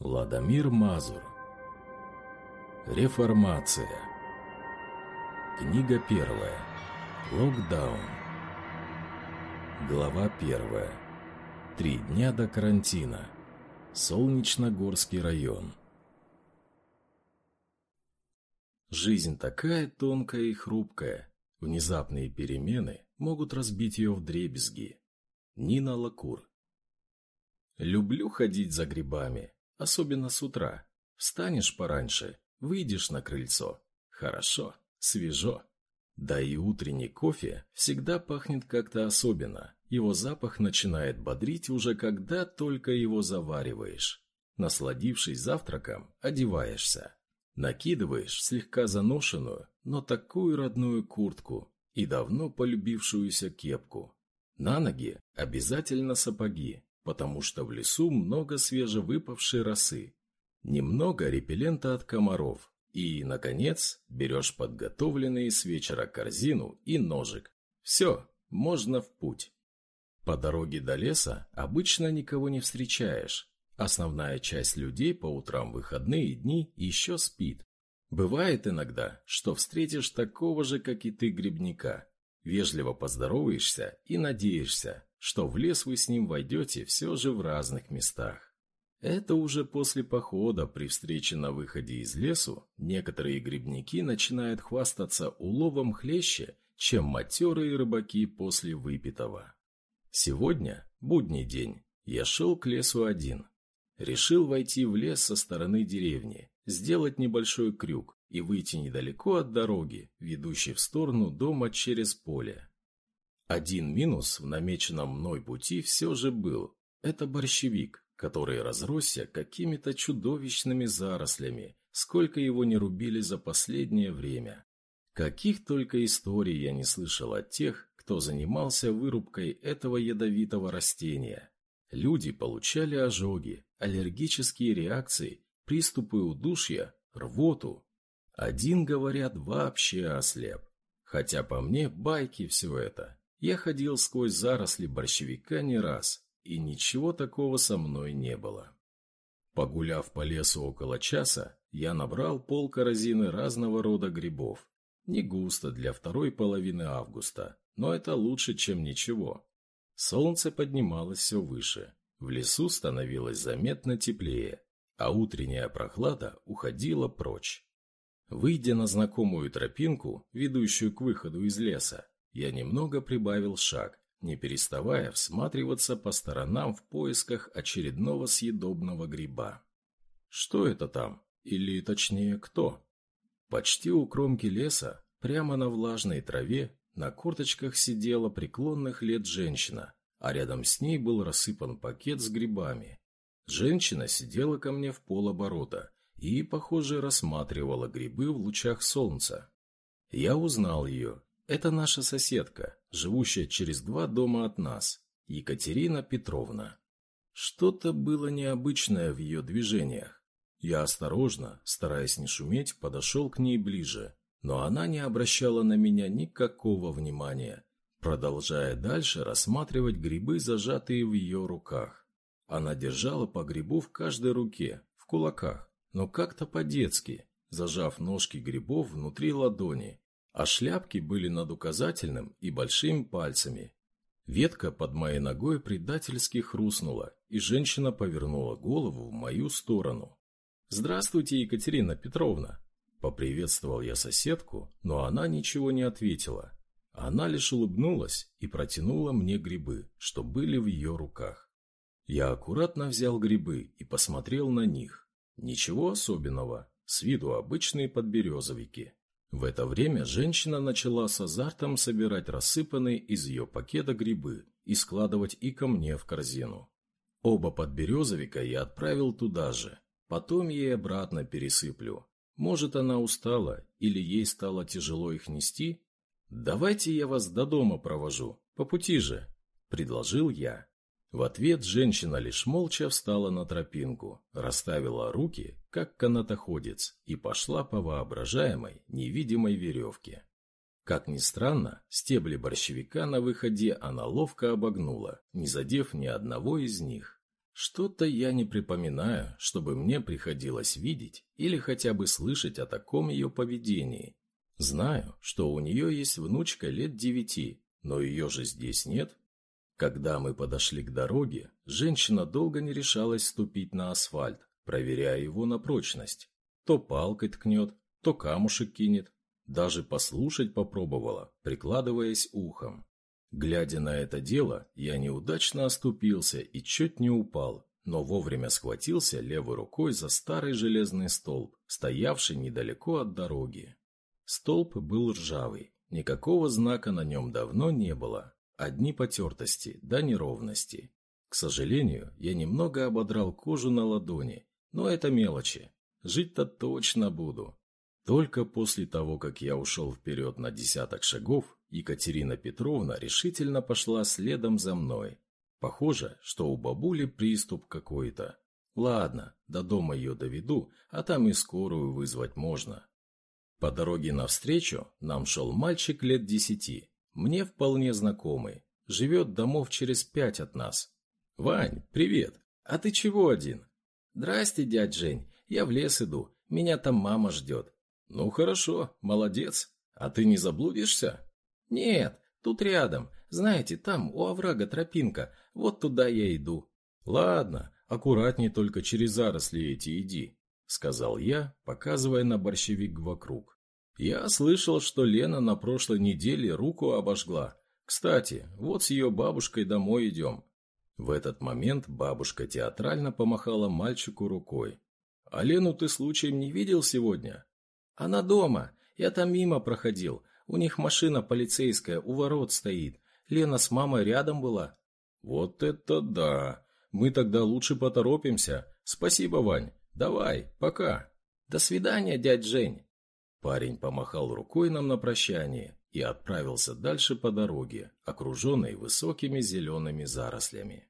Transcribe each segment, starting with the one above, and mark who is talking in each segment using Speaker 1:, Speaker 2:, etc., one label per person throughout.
Speaker 1: Владимир Мазур. Реформация. Книга первая. Локдаун. Глава первая. Три дня до карантина. Солнечногорский район. Жизнь такая тонкая и хрупкая. Внезапные перемены могут разбить ее в дребезги. Нина Лакур. Люблю ходить за грибами. Особенно с утра. Встанешь пораньше, выйдешь на крыльцо. Хорошо, свежо. Да и утренний кофе всегда пахнет как-то особенно. Его запах начинает бодрить уже когда только его завариваешь. Насладившись завтраком, одеваешься. Накидываешь слегка заношенную, но такую родную куртку и давно полюбившуюся кепку. На ноги обязательно сапоги, потому что в лесу много свежевыпавшей росы, немного репеллента от комаров и, наконец, берешь подготовленные с вечера корзину и ножик. Все, можно в путь. По дороге до леса обычно никого не встречаешь. Основная часть людей по утрам выходные дни еще спит. Бывает иногда, что встретишь такого же, как и ты, грибника. Вежливо поздороваешься и надеешься, что в лес вы с ним войдете все же в разных местах. Это уже после похода при встрече на выходе из лесу некоторые грибники начинают хвастаться уловом хлеще, чем матерые рыбаки после выпитого. Сегодня, будний день, я шел к лесу один. Решил войти в лес со стороны деревни, сделать небольшой крюк и выйти недалеко от дороги, ведущей в сторону дома через поле. Один минус в намеченном мной пути все же был. Это борщевик, который разросся какими-то чудовищными зарослями, сколько его не рубили за последнее время. Каких только историй я не слышал от тех, кто занимался вырубкой этого ядовитого растения. Люди получали ожоги, аллергические реакции, приступы удушья, рвоту. Один, говорят, вообще ослеп. Хотя по мне байки все это. Я ходил сквозь заросли борщевика не раз, и ничего такого со мной не было. Погуляв по лесу около часа, я набрал пол корзины разного рода грибов. Не густо для второй половины августа, но это лучше, чем ничего. Солнце поднималось все выше, в лесу становилось заметно теплее, а утренняя прохлада уходила прочь. Выйдя на знакомую тропинку, ведущую к выходу из леса, я немного прибавил шаг, не переставая всматриваться по сторонам в поисках очередного съедобного гриба. Что это там? Или, точнее, кто? Почти у кромки леса, прямо на влажной траве, на корточках сидела преклонных лет женщина, а рядом с ней был рассыпан пакет с грибами. Женщина сидела ко мне в полоборота и, похоже, рассматривала грибы в лучах солнца. Я узнал ее это наша соседка, живущая через два дома от нас, Екатерина Петровна. Что-то было необычное в ее движениях. Я осторожно, стараясь не шуметь, подошел к ней ближе, но она не обращала на меня никакого внимания, продолжая дальше рассматривать грибы, зажатые в ее руках. Она держала по грибу в каждой руке, в кулаках, но как-то по-детски, зажав ножки грибов внутри ладони, а шляпки были над указательным и большими пальцами. Ветка под моей ногой предательски хрустнула, и женщина повернула голову в мою сторону. «Здравствуйте, Екатерина Петровна!» Поприветствовал я соседку, но она ничего не ответила. Она лишь улыбнулась и протянула мне грибы, что были в ее руках. Я аккуратно взял грибы и посмотрел на них. Ничего особенного, с виду обычные подберезовики. В это время женщина начала с азартом собирать рассыпанные из ее пакета грибы и складывать и ко мне в корзину. Оба подберезовика я отправил туда же. Потом ей обратно пересыплю. Может, она устала или ей стало тяжело их нести? «Давайте я вас до дома провожу, по пути же», — предложил я. В ответ женщина лишь молча встала на тропинку, расставила руки, как канатоходец, и пошла по воображаемой, невидимой веревке. Как ни странно, стебли борщевика на выходе она ловко обогнула, не задев ни одного из них. Что-то я не припоминаю, чтобы мне приходилось видеть или хотя бы слышать о таком ее поведении. Знаю, что у нее есть внучка лет девяти, но ее же здесь нет. Когда мы подошли к дороге, женщина долго не решалась ступить на асфальт, проверяя его на прочность. То палкой ткнет, то камушек кинет. Даже послушать попробовала, прикладываясь ухом. Глядя на это дело, я неудачно оступился и чуть не упал, но вовремя схватился левой рукой за старый железный столб, стоявший недалеко от дороги. Столб был ржавый, никакого знака на нем давно не было, одни потертости да неровности. К сожалению, я немного ободрал кожу на ладони, но это мелочи. Жить-то точно буду. Только после того, как я ушел вперед на десяток шагов, Екатерина Петровна решительно пошла следом за мной. Похоже, что у бабули приступ какой-то. Ладно, до дома ее доведу, а там и скорую вызвать можно. По дороге навстречу нам шел мальчик лет десяти, мне вполне знакомый, живет домов через пять от нас. «Вань, привет! А ты чего один?» «Здрасте, дядь Жень, я в лес иду, меня там мама ждет». «Ну хорошо, молодец. А ты не заблудишься?» «Нет, тут рядом. Знаете, там у оврага тропинка. Вот туда я иду». «Ладно, аккуратней только через заросли эти иди», — сказал я, показывая на борщевик вокруг. «Я слышал, что Лена на прошлой неделе руку обожгла. Кстати, вот с ее бабушкой домой идем». В этот момент бабушка театрально помахала мальчику рукой. «А Лену ты случаем не видел сегодня?» «Она дома. Я там мимо проходил. У них машина полицейская у ворот стоит. Лена с мамой рядом была». «Вот это да! Мы тогда лучше поторопимся. Спасибо, Вань. Давай, пока». «До свидания, дядь Жень». Парень помахал рукой нам на прощание и отправился дальше по дороге, окруженной высокими зелеными зарослями.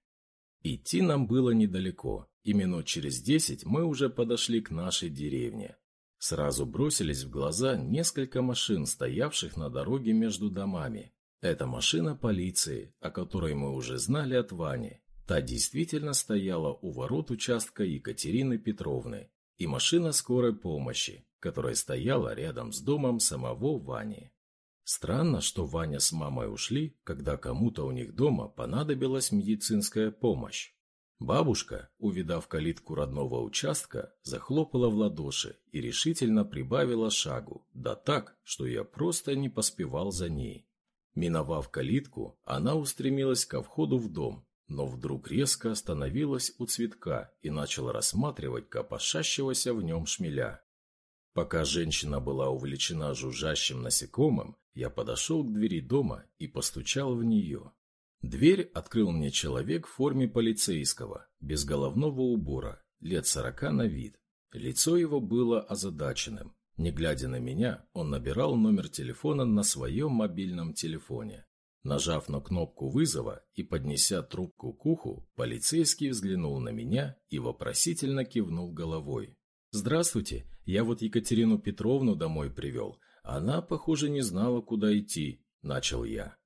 Speaker 1: Идти нам было недалеко, и минут через десять мы уже подошли к нашей деревне. Сразу бросились в глаза несколько машин, стоявших на дороге между домами. Это машина полиции, о которой мы уже знали от Вани. Та действительно стояла у ворот участка Екатерины Петровны. И машина скорой помощи, которая стояла рядом с домом самого Вани. Странно, что Ваня с мамой ушли, когда кому-то у них дома понадобилась медицинская помощь. Бабушка, увидав калитку родного участка, захлопала в ладоши и решительно прибавила шагу, да так, что я просто не поспевал за ней. Миновав калитку, она устремилась ко входу в дом, но вдруг резко остановилась у цветка и начала рассматривать копошащегося в нем шмеля. Пока женщина была увлечена жужжащим насекомым, я подошел к двери дома и постучал в нее. Дверь открыл мне человек в форме полицейского, без головного убора, лет сорока на вид. Лицо его было озадаченным. Не глядя на меня, он набирал номер телефона на своем мобильном телефоне. Нажав на кнопку вызова и поднеся трубку к уху, полицейский взглянул на меня и вопросительно кивнул головой. «Здравствуйте, я вот Екатерину Петровну домой привел. Она, похоже, не знала, куда идти», – начал я.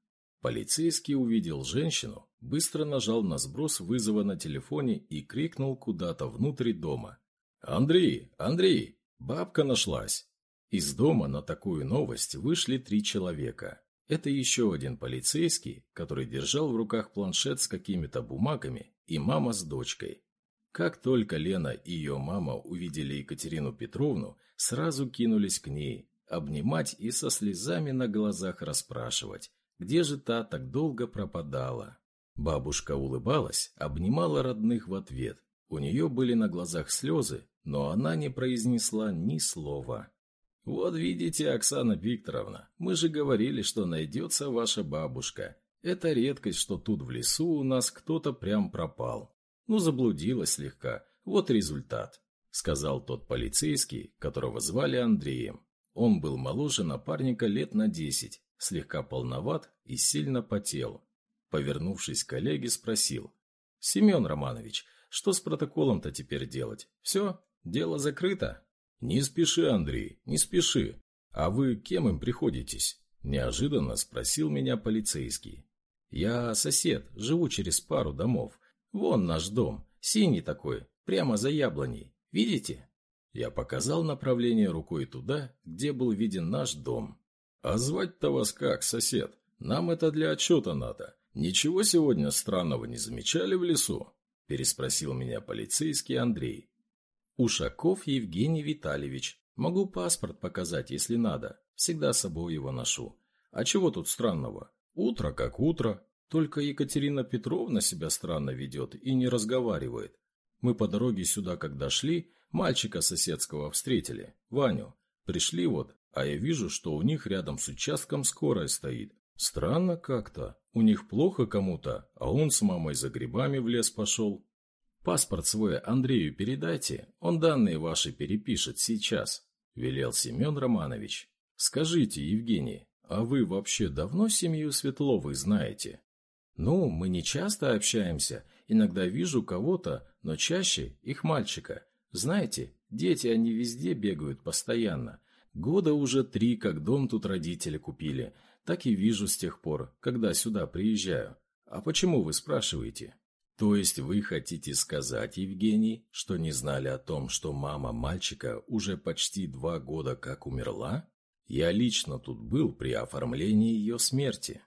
Speaker 1: Полицейский увидел женщину, быстро нажал на сброс вызова на телефоне и крикнул куда-то внутрь дома. «Андрей! Андрей! Бабка нашлась!» Из дома на такую новость вышли три человека. Это еще один полицейский, который держал в руках планшет с какими-то бумагами, и мама с дочкой. Как только Лена и ее мама увидели Екатерину Петровну, сразу кинулись к ней, обнимать и со слезами на глазах расспрашивать, где же та так долго пропадала? Бабушка улыбалась, обнимала родных в ответ. У нее были на глазах слезы, но она не произнесла ни слова. «Вот видите, Оксана Викторовна, мы же говорили, что найдется ваша бабушка. Это редкость, что тут в лесу у нас кто-то прям пропал. Ну, заблудилась слегка. Вот результат», — сказал тот полицейский, которого звали Андреем. Он был моложе напарника лет на десять, слегка полноват и сильно потел. Повернувшись к коллеге, спросил. «Семен Романович, что с протоколом-то теперь делать? Все? Дело закрыто?» «Не спеши, Андрей, не спеши. А вы кем им приходитесь?» Неожиданно спросил меня полицейский. «Я сосед, живу через пару домов. Вон наш дом. Синий такой, прямо за яблоней. Видите?» Я показал направление рукой туда, где был виден наш дом. «А звать-то вас как, сосед? Нам это для отчета надо. Ничего сегодня странного не замечали в лесу?» Переспросил меня полицейский Андрей. «Ушаков Евгений Витальевич. Могу паспорт показать, если надо. Всегда с собой его ношу. А чего тут странного? Утро как утро. Только Екатерина Петровна себя странно ведет и не разговаривает. Мы по дороге сюда, когда шли, мальчика соседского встретили, Ваню. Пришли вот, а я вижу, что у них рядом с участком скорая стоит. Странно как-то. У них плохо кому-то, а он с мамой за грибами в лес пошел. Паспорт свой Андрею передайте, он данные ваши перепишет сейчас, велел Семен Романович. Скажите, Евгений, а вы вообще давно семью Светловых знаете? Ну, мы не часто общаемся, иногда вижу кого-то, но чаще их мальчика. Знаете, дети они везде бегают постоянно. Года уже три, как дом тут родители купили, так и вижу с тех пор, когда сюда приезжаю. А почему вы спрашиваете? То есть вы хотите сказать, Евгений, что не знали о том, что мама мальчика уже почти два года как умерла? Я лично тут был при оформлении ее смерти.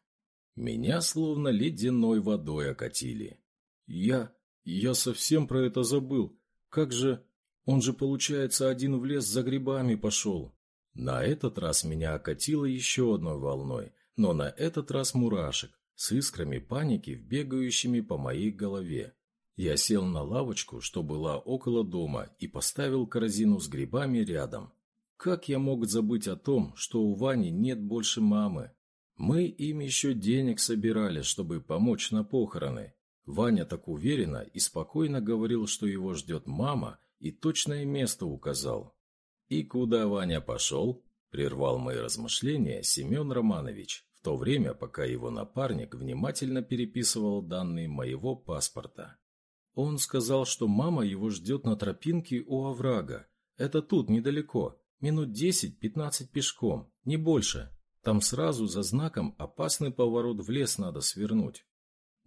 Speaker 1: Меня словно ледяной водой окатили. Я... я совсем про это забыл. Как же... Он же, получается, один в лес за грибами пошел. На этот раз меня окатило еще одной волной, но на этот раз мурашек, с искрами паники, бегающими по моей голове. Я сел на лавочку, что была около дома, и поставил корзину с грибами рядом. Как я мог забыть о том, что у Вани нет больше мамы? Мы им еще денег собирали, чтобы помочь на похороны. Ваня так уверенно и спокойно говорил, что его ждет мама, и точное место указал. «И куда Ваня пошел?» – прервал мои размышления Семен Романович, в то время, пока его напарник внимательно переписывал данные моего паспорта. Он сказал, что мама его ждет на тропинке у оврага. Это тут, недалеко, минут десять-пятнадцать пешком, не больше. Там сразу за знаком опасный поворот в лес надо свернуть.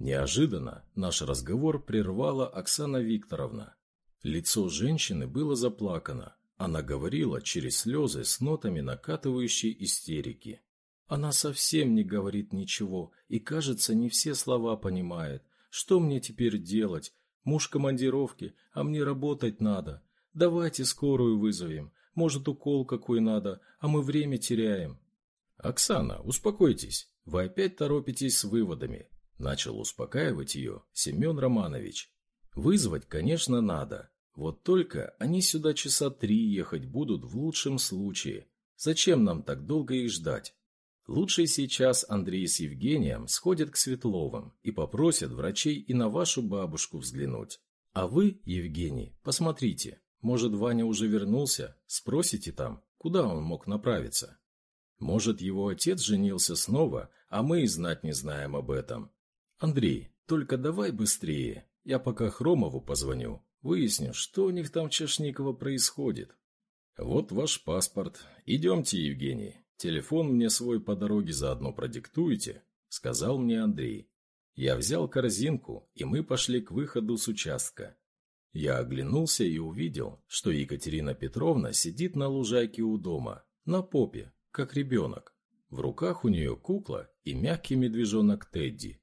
Speaker 1: Неожиданно наш разговор прервала Оксана Викторовна. Лицо женщины было заплакано, она говорила через слезы с нотами накатывающей истерики. Она совсем не говорит ничего и, кажется, не все слова понимает. Что мне теперь делать? Муж командировки, а мне работать надо. Давайте скорую вызовем. Может, укол какой надо, а мы время теряем. Оксана, успокойтесь. Вы опять торопитесь с выводами. Начал успокаивать ее Семен Романович. Вызвать, конечно, надо. Вот только они сюда часа три ехать будут в лучшем случае. Зачем нам так долго их ждать? Лучше сейчас Андрей с Евгением сходят к Светловым и попросят врачей и на вашу бабушку взглянуть. А вы, Евгений, посмотрите, может, Ваня уже вернулся? Спросите там, куда он мог направиться. Может, его отец женился снова, а мы и знать не знаем об этом. Андрей, только давай быстрее, я пока Хромову позвоню, Выясню, что у них там в Чешниково происходит. Вот ваш паспорт. Идемте, Евгений. Телефон мне свой по дороге заодно продиктуете, сказал мне Андрей. Я взял корзинку, и мы пошли к выходу с участка. Я оглянулся и увидел, что Екатерина Петровна сидит на лужайке у дома, на попе, как ребенок. В руках у нее кукла и мягкий медвежонок Тедди.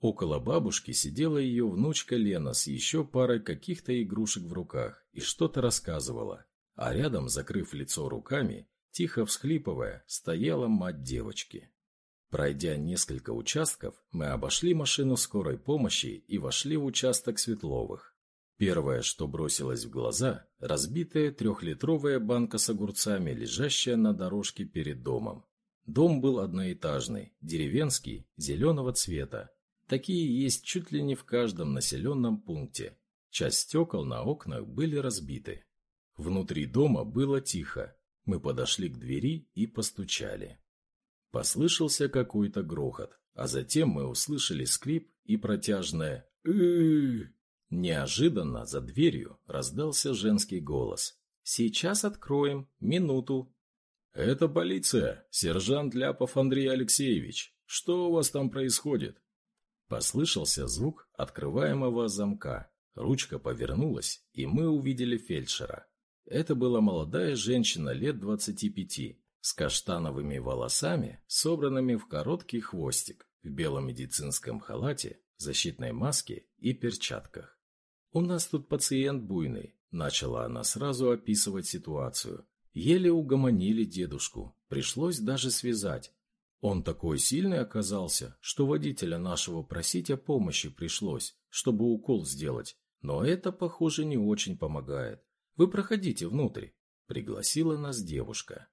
Speaker 1: Около бабушки сидела ее внучка Лена с еще парой каких-то игрушек в руках и что-то рассказывала, а рядом, закрыв лицо руками, тихо всхлипывая, стояла мать девочки. Пройдя несколько участков, мы обошли машину скорой помощи и вошли в участок Светловых. Первое, что бросилось в глаза – разбитая трехлитровая банка с огурцами, лежащая на дорожке перед домом. Дом был одноэтажный, деревенский, зеленого цвета, Такие есть чуть ли не в каждом населенном пункте. Часть стекол на окнах были разбиты. Внутри дома было тихо. Мы подошли к двери и постучали. Послышался какой-то грохот, а затем мы услышали скрип и протяжное «Ы-ы-ы». Неожиданно за дверью раздался женский голос. «Сейчас откроем. Минуту». «Это полиция. Сержант Ляпов Андрей Алексеевич. Что у вас там происходит?» Послышался звук открываемого замка. Ручка повернулась, и мы увидели фельдшера. Это была молодая женщина лет двадцати пяти, с каштановыми волосами, собранными в короткий хвостик, в белом медицинском халате, защитной маске и перчатках. «У нас тут пациент буйный», – начала она сразу описывать ситуацию. Еле угомонили дедушку, пришлось даже связать. Он такой сильный оказался, что водителя нашего просить о помощи пришлось, чтобы укол сделать. Но это, похоже, не очень помогает. Вы проходите внутрь, пригласила нас девушка.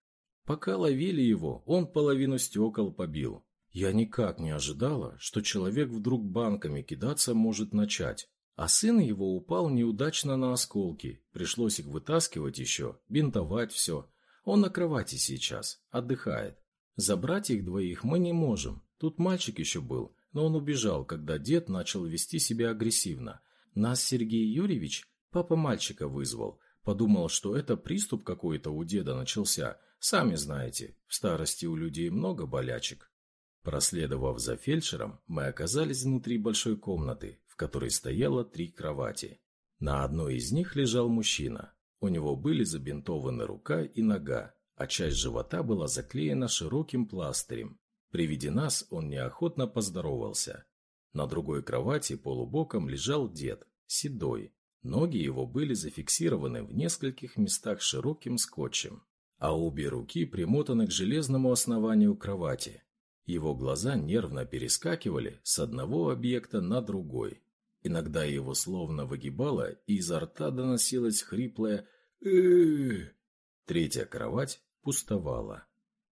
Speaker 1: Пока ловили его, он половину стекол побил. Я никак не ожидала, что человек вдруг банками кидаться может начать. А сын его упал неудачно на осколки. Пришлось их вытаскивать еще, бинтовать все. Он на кровати сейчас, отдыхает. Забрать их двоих мы не можем. Тут мальчик еще был, но он убежал, когда дед начал вести себя агрессивно. Нас Сергей Юрьевич, папа мальчика, вызвал. Подумал, что это приступ какой-то у деда начался, Сами знаете, в старости у людей много болячек. Проследовав за фельдшером, мы оказались внутри большой комнаты, в которой стояло три кровати. На одной из них лежал мужчина. У него были забинтованы рука и нога, а часть живота была заклеена широким пластырем. При виде нас он неохотно поздоровался. На другой кровати полубоком лежал дед, седой. Ноги его были зафиксированы в нескольких местах широким скотчем а обе руки примотаны к железному основанию кровати. Его глаза нервно перескакивали с одного объекта на другой. Иногда его словно выгибало, и изо рта доносилось хриплое э Третья кровать пустовала.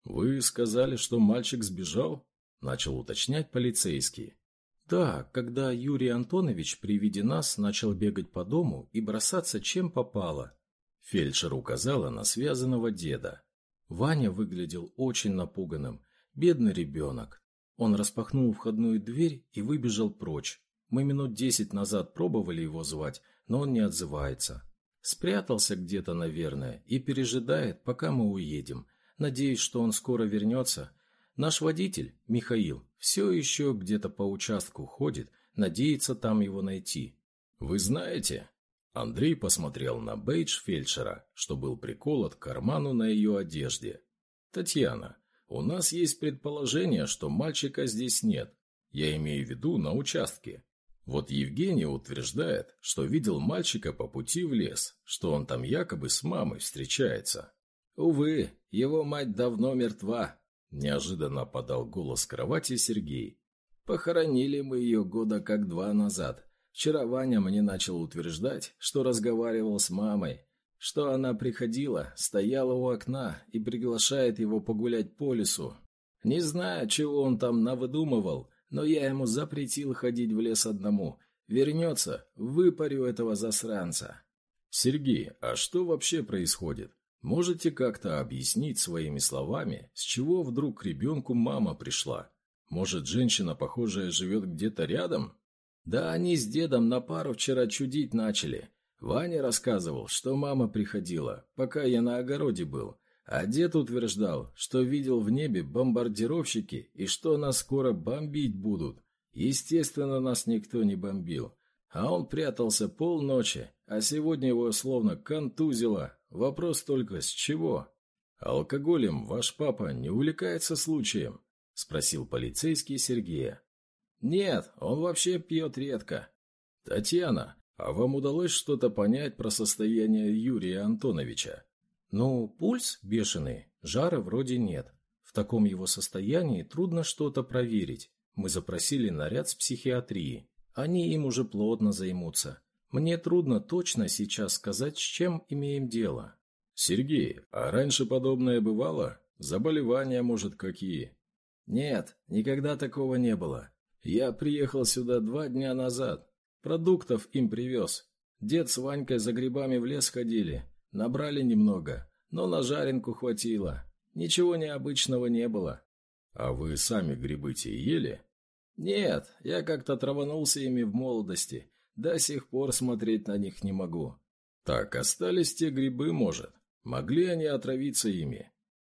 Speaker 1: «Вы сказали, что мальчик сбежал?» – начал уточнять полицейский. «Да, когда Юрий Антонович при виде нас начал бегать по дому и бросаться чем попало», Фельдшер указала на связанного деда. Ваня выглядел очень напуганным. Бедный ребенок. Он распахнул входную дверь и выбежал прочь. Мы минут десять назад пробовали его звать, но он не отзывается. Спрятался где-то, наверное, и пережидает, пока мы уедем. Надеюсь, что он скоро вернется. Наш водитель, Михаил, все еще где-то по участку ходит, надеется там его найти. Вы знаете, Андрей посмотрел на бейдж фельдшера, что был приколот к карману на ее одежде. «Татьяна, у нас есть предположение, что мальчика здесь нет. Я имею в виду на участке. Вот Евгений утверждает, что видел мальчика по пути в лес, что он там якобы с мамой встречается. Увы, его мать давно мертва», – неожиданно подал голос кровати Сергей. «Похоронили мы ее года как два назад». Вчера Ваня мне начал утверждать, что разговаривал с мамой, что она приходила, стояла у окна и приглашает его погулять по лесу. Не знаю, чего он там навыдумывал, но я ему запретил ходить в лес одному. Вернется, выпарю этого засранца. Сергей, а что вообще происходит? Можете как-то объяснить своими словами, с чего вдруг к ребенку мама пришла? Может, женщина, похожая, живет где-то рядом? Да они с дедом на пару вчера чудить начали. Ваня рассказывал, что мама приходила, пока я на огороде был, а дед утверждал, что видел в небе бомбардировщики и что нас скоро бомбить будут. Естественно, нас никто не бомбил. А он прятался полночи, а сегодня его словно контузило. Вопрос только с чего? «Алкоголем ваш папа не увлекается случаем?» – спросил полицейский Сергея. «Нет, он вообще пьет редко». «Татьяна, а вам удалось что-то понять про состояние Юрия Антоновича?» «Ну, пульс бешеный, жара вроде нет. В таком его состоянии трудно что-то проверить. Мы запросили наряд с психиатрии. Они им уже плотно займутся. Мне трудно точно сейчас сказать, с чем имеем дело». «Сергей, а раньше подобное бывало? Заболевания, может, какие?» «Нет, никогда такого не было. Я приехал сюда два дня назад. Продуктов им привез. Дед с Ванькой за грибами в лес ходили. Набрали немного, но на жаренку хватило. Ничего необычного не было. А вы сами грибы те ели? Нет, я как-то траванулся ими в молодости. До сих пор смотреть на них не могу. Так, остались те грибы, может? Могли они отравиться ими?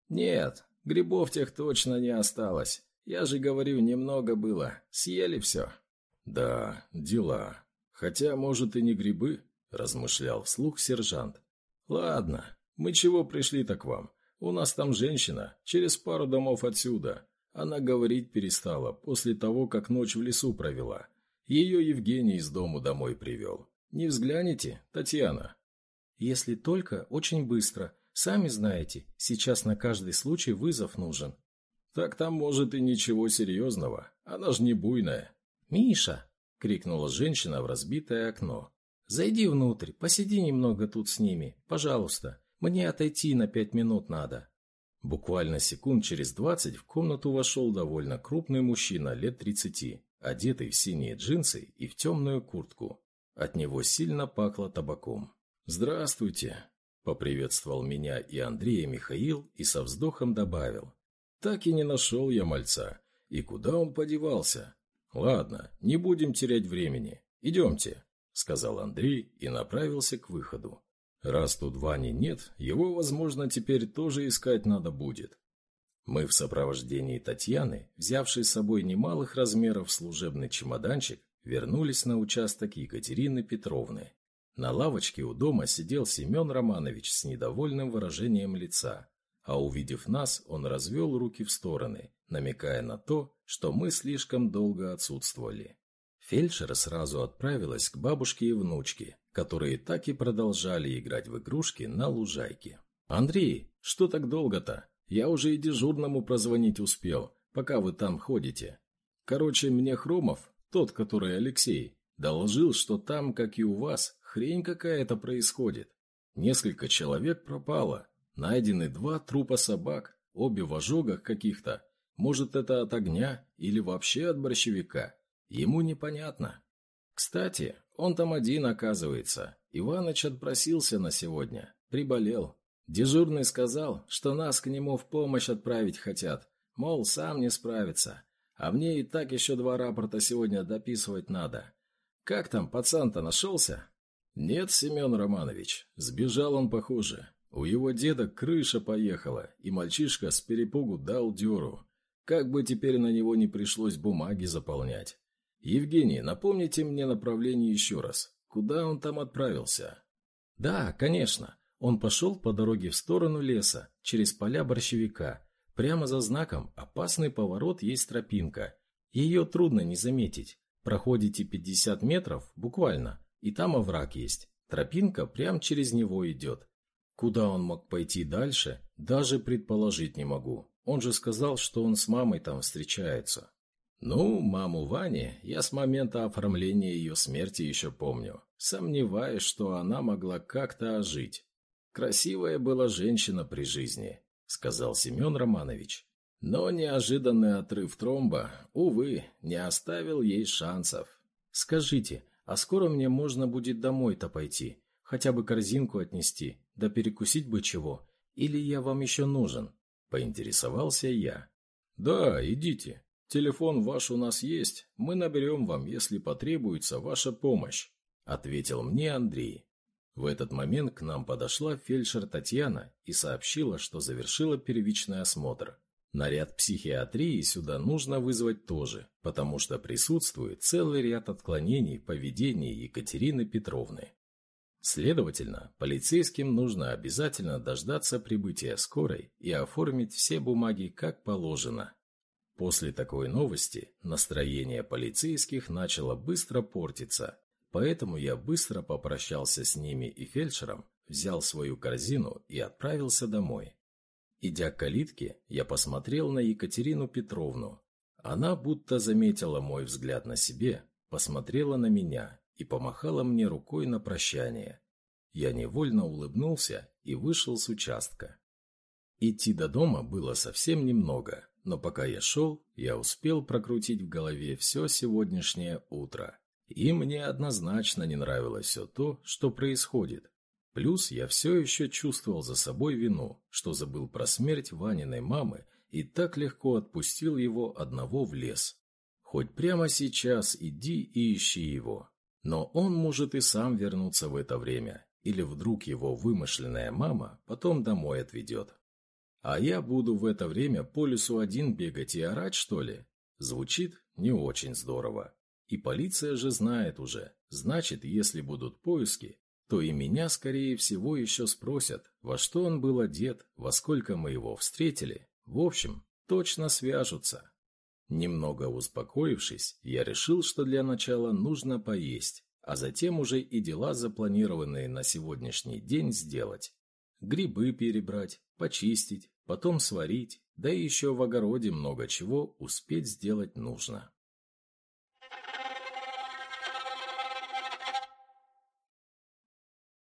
Speaker 1: Нет, грибов тех точно не осталось. Я же говорю, немного было. Съели все. Да, дела. Хотя, может, и не грибы, размышлял вслух сержант. Ладно, мы чего пришли-то к вам? У нас там женщина, через пару домов отсюда. Она говорить перестала после того, как ночь в лесу провела. Ее Евгений из дому домой привел. Не взгляните, Татьяна?
Speaker 2: Если только, очень быстро. Сами знаете, сейчас на каждый случай вызов нужен.
Speaker 1: Так там, может, и ничего серьезного. Она ж не буйная.
Speaker 2: «Миша!» — крикнула женщина в разбитое окно. «Зайди внутрь, посиди немного тут с ними, пожалуйста. Мне отойти на пять минут надо».
Speaker 1: Буквально секунд через двадцать в комнату вошел довольно крупный мужчина лет тридцати, одетый в синие джинсы и в темную куртку. От него сильно пахло табаком. «Здравствуйте!» – поприветствовал меня и Андрея Михаил и со вздохом добавил. «Так и не нашел я мальца. И куда он подевался? Ладно, не будем терять времени. Идемте!» – сказал Андрей и направился к выходу. Раз тут Вани нет, его, возможно, теперь тоже искать надо будет. Мы в сопровождении Татьяны, взявшей с собой немалых размеров служебный чемоданчик, вернулись на участок Екатерины Петровны. На лавочке у дома сидел Семен Романович с недовольным выражением лица, а увидев нас, он развел руки в стороны, намекая на то, что мы слишком долго отсутствовали. Фельдшер сразу отправилась к бабушке и внучке, которые так и продолжали играть в игрушки на лужайке. «Андрей, что так долго-то? Я уже и дежурному прозвонить успел, пока вы там ходите. Короче, мне Хромов, тот, который Алексей, доложил, что там, как и у вас, хрень какая-то происходит. Несколько человек пропало, найдены два трупа собак, обе в ожогах каких-то. Может, это от огня или вообще от борщевика? Ему непонятно. Кстати, он там один, оказывается. Иваныч отпросился на сегодня. Приболел. Дежурный сказал, что нас к нему в помощь отправить хотят. Мол, сам не справится. А мне и так еще два рапорта сегодня дописывать надо. Как там, пацан-то нашелся? Нет, Семен Романович. Сбежал он, похоже. У его деда крыша поехала, и мальчишка с перепугу дал дёру. Как бы теперь на него не пришлось бумаги заполнять. «Евгений, напомните мне направление еще раз. Куда он там отправился?»
Speaker 2: «Да, конечно. Он пошел по дороге в сторону леса, через поля борщевика. Прямо за знаком «Опасный поворот» есть тропинка. Ее трудно не заметить. Проходите 50 метров, буквально, и там овраг есть. Тропинка прямо через него идет. Куда он мог пойти дальше, даже предположить не могу. Он же сказал, что он с мамой там встречается.
Speaker 1: Ну, маму Вани я с момента оформления ее смерти еще помню. Сомневаюсь, что она могла как-то ожить. Красивая была женщина при жизни, сказал Семен Романович. Но неожиданный отрыв тромба, увы, не оставил ей шансов.
Speaker 2: Скажите, а скоро мне можно будет домой-то пойти? Хотя бы корзинку отнести, да перекусить бы чего? Или я вам еще нужен? Поинтересовался я.
Speaker 1: Да, идите, «Телефон ваш у нас есть, мы наберем вам, если потребуется ваша помощь», – ответил мне Андрей. В этот момент к нам подошла фельдшер Татьяна и сообщила, что завершила первичный осмотр. Наряд психиатрии сюда нужно вызвать тоже, потому что присутствует целый ряд отклонений поведения Екатерины Петровны. Следовательно, полицейским нужно обязательно дождаться прибытия скорой и оформить все бумаги как положено. После такой новости настроение полицейских начало быстро портиться, поэтому я быстро попрощался с ними и фельдшером, взял свою корзину и отправился домой. Идя к калитке, я посмотрел на Екатерину Петровну. Она будто заметила мой взгляд на себе, посмотрела на меня и помахала мне рукой на прощание. Я невольно улыбнулся и вышел с участка. Идти до дома было совсем немного, но пока я шел, я успел прокрутить в голове все сегодняшнее утро. И мне однозначно не нравилось все то, что происходит. Плюс я все еще чувствовал за собой вину, что забыл про смерть Ваниной мамы и так легко отпустил его одного в лес. Хоть прямо сейчас иди и ищи его. Но он может и сам вернуться в это время, или вдруг его вымышленная мама потом домой отведет. А я буду в это время по лесу один бегать и орать, что ли? Звучит не очень здорово.
Speaker 2: И полиция же знает уже. Значит, если будут поиски, то и меня, скорее всего, еще спросят, во что он был одет, во сколько мы его встретили. В общем, точно свяжутся. Немного успокоившись, я решил, что для начала нужно поесть, а затем уже и дела, запланированные на сегодняшний день, сделать. Грибы перебрать, почистить, потом сварить, да и еще в огороде много чего успеть сделать нужно.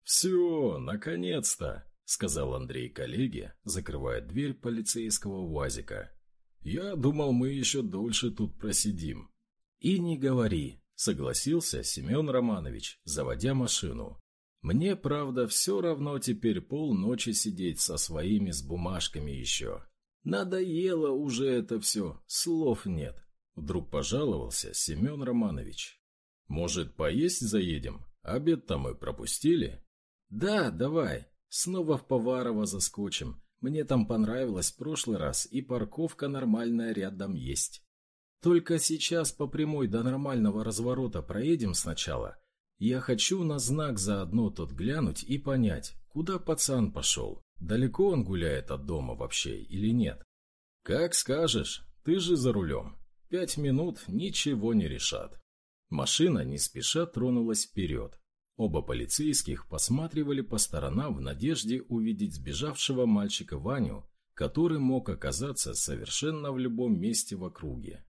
Speaker 1: «Все, наконец-то!» — сказал Андрей коллеге, закрывая дверь полицейского УАЗика. «Я думал, мы еще дольше тут просидим».
Speaker 2: «И не говори», — согласился Семен Романович, заводя машину. «Мне, правда, все равно теперь полночи сидеть со своими с бумажками еще. Надоело уже это все, слов нет».
Speaker 1: Вдруг пожаловался Семен Романович. «Может, поесть заедем? Обед-то мы пропустили?»
Speaker 2: «Да, давай. Снова в Поварово заскочим. Мне там понравилось в прошлый раз, и парковка нормальная рядом есть. Только сейчас по прямой до нормального разворота проедем сначала. Я хочу на знак заодно тот глянуть и понять, куда пацан пошел. Далеко он гуляет от дома вообще или нет?
Speaker 1: Как скажешь, ты же за рулем. Пять минут ничего не решат.
Speaker 2: Машина не спеша тронулась вперед. Оба полицейских посматривали по сторонам в надежде увидеть сбежавшего мальчика Ваню, который мог оказаться совершенно в любом месте в округе.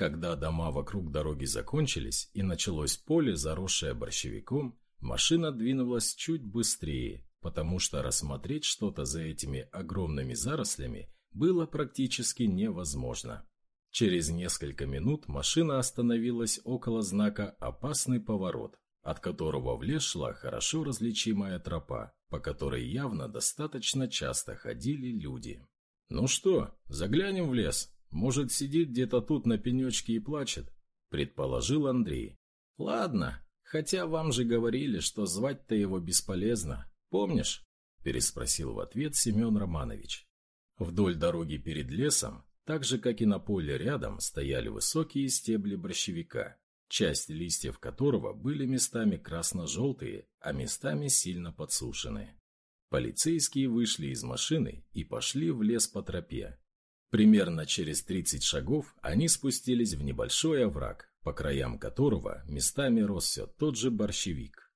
Speaker 2: Когда дома вокруг дороги закончились и началось поле, заросшее борщевиком, машина двинулась чуть быстрее, потому что рассмотреть что-то за этими огромными зарослями было практически невозможно. Через несколько минут машина остановилась около знака «Опасный поворот», от которого в лес шла хорошо различимая тропа, по которой явно достаточно часто ходили люди.
Speaker 1: «Ну что, заглянем в лес? Может, сидит где-то тут на пенечке и плачет?» – предположил Андрей.
Speaker 2: «Ладно, хотя вам же говорили, что звать-то его бесполезно. Помнишь?» – переспросил в ответ Семен Романович. Вдоль дороги перед лесом, так же, как и на поле рядом, стояли высокие стебли борщевика, часть листьев которого были местами красно-желтые, а местами сильно подсушены. Полицейские вышли из машины и пошли в лес по тропе. Примерно через 30 шагов они спустились в небольшой овраг, по краям которого местами рос все тот же борщевик.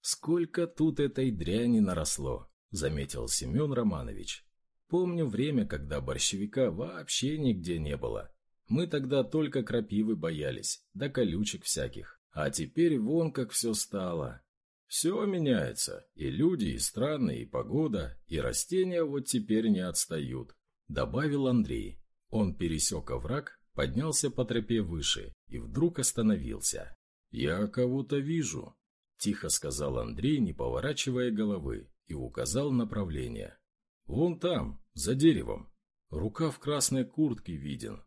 Speaker 2: «Сколько тут этой дряни наросло!» – заметил Семен Романович. «Помню время, когда борщевика вообще нигде не было, мы тогда только крапивы боялись, да колючек всяких. А теперь вон как все стало. Все меняется, и люди, и страны, и погода, и растения вот теперь не отстают», — добавил Андрей. Он пересек овраг, поднялся по тропе выше и вдруг остановился.
Speaker 1: «Я кого-то вижу», —
Speaker 2: тихо сказал Андрей, не поворачивая головы, и указал направление.
Speaker 1: «Вон там, за деревом. Рука в красной куртке виден,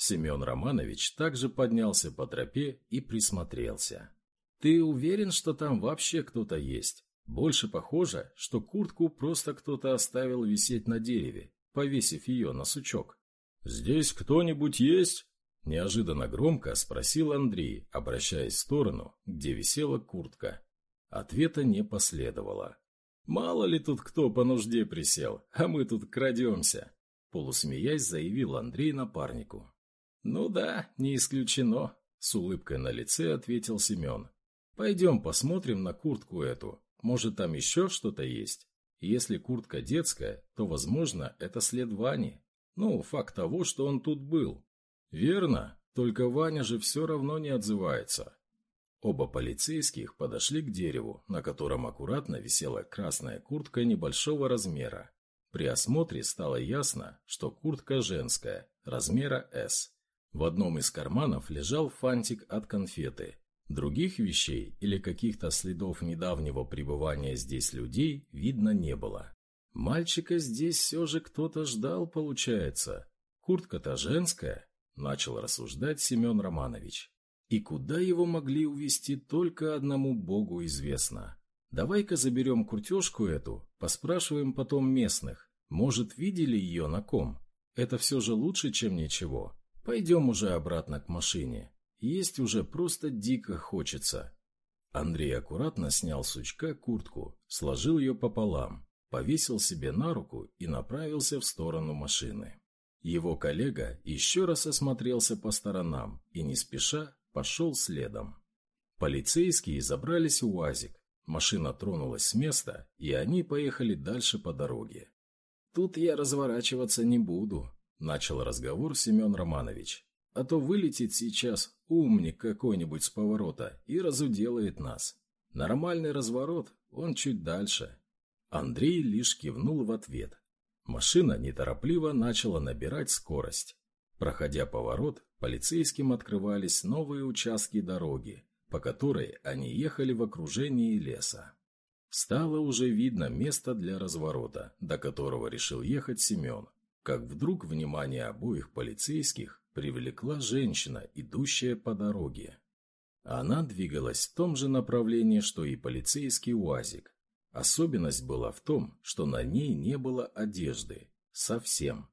Speaker 2: Семен Романович также поднялся по тропе и присмотрелся. «Ты уверен, что там вообще кто-то есть? Больше похоже, что куртку просто кто-то оставил висеть на дереве, повесив ее на сучок».
Speaker 1: «Здесь кто-нибудь есть?» Неожиданно громко спросил Андрей, обращаясь в сторону, где висела куртка. Ответа не последовало.
Speaker 2: «Мало ли тут кто по нужде присел, а мы тут крадемся», полусмеясь заявил Андрей напарнику. «Ну да, не исключено», — с улыбкой на лице ответил Семен. «Пойдем посмотрим на куртку эту. Может, там еще что-то есть? Если куртка детская, то, возможно, это след Вани. Ну, факт того, что он тут был». «Верно, только Ваня же все равно не отзывается». Оба полицейских подошли к дереву, на котором аккуратно висела красная куртка небольшого размера. При осмотре стало ясно, что куртка женская, размера S. В одном из карманов лежал фантик от конфеты. Других вещей или каких-то следов недавнего пребывания здесь людей видно не было. Мальчика здесь все же кто-то ждал, получается. Куртка-то женская, начал рассуждать Семен Романович. И куда его могли увезти, только одному богу известно. Давай-ка заберем куртежку эту, поспрашиваем потом местных. Может, видели ее на ком? Это все же лучше, чем ничего. Пойдем уже обратно к машине.
Speaker 1: Есть уже просто дико хочется. Андрей аккуратно снял с сучка куртку, сложил ее пополам, повесил себе на руку и направился в сторону машины. Его коллега еще раз осмотрелся по сторонам и, не спеша, пошел следом. Полицейские забрались в УАЗик, машина тронулась с места, и они поехали дальше по дороге. «Тут я разворачиваться не буду», – начал разговор Семен Романович. «А то вылетит сейчас умник какой-нибудь с поворота и разуделает нас. Нормальный разворот, он чуть дальше». Андрей лишь кивнул в ответ. Машина неторопливо начала набирать скорость. Проходя поворот, полицейским открывались новые участки дороги, по которой они ехали в окружении леса. Стало уже видно место для разворота, до которого решил ехать Семен, как вдруг внимание обоих полицейских привлекла женщина, идущая по дороге. Она двигалась в том же направлении, что и полицейский УАЗик. Особенность была в том, что на ней не было одежды. Совсем.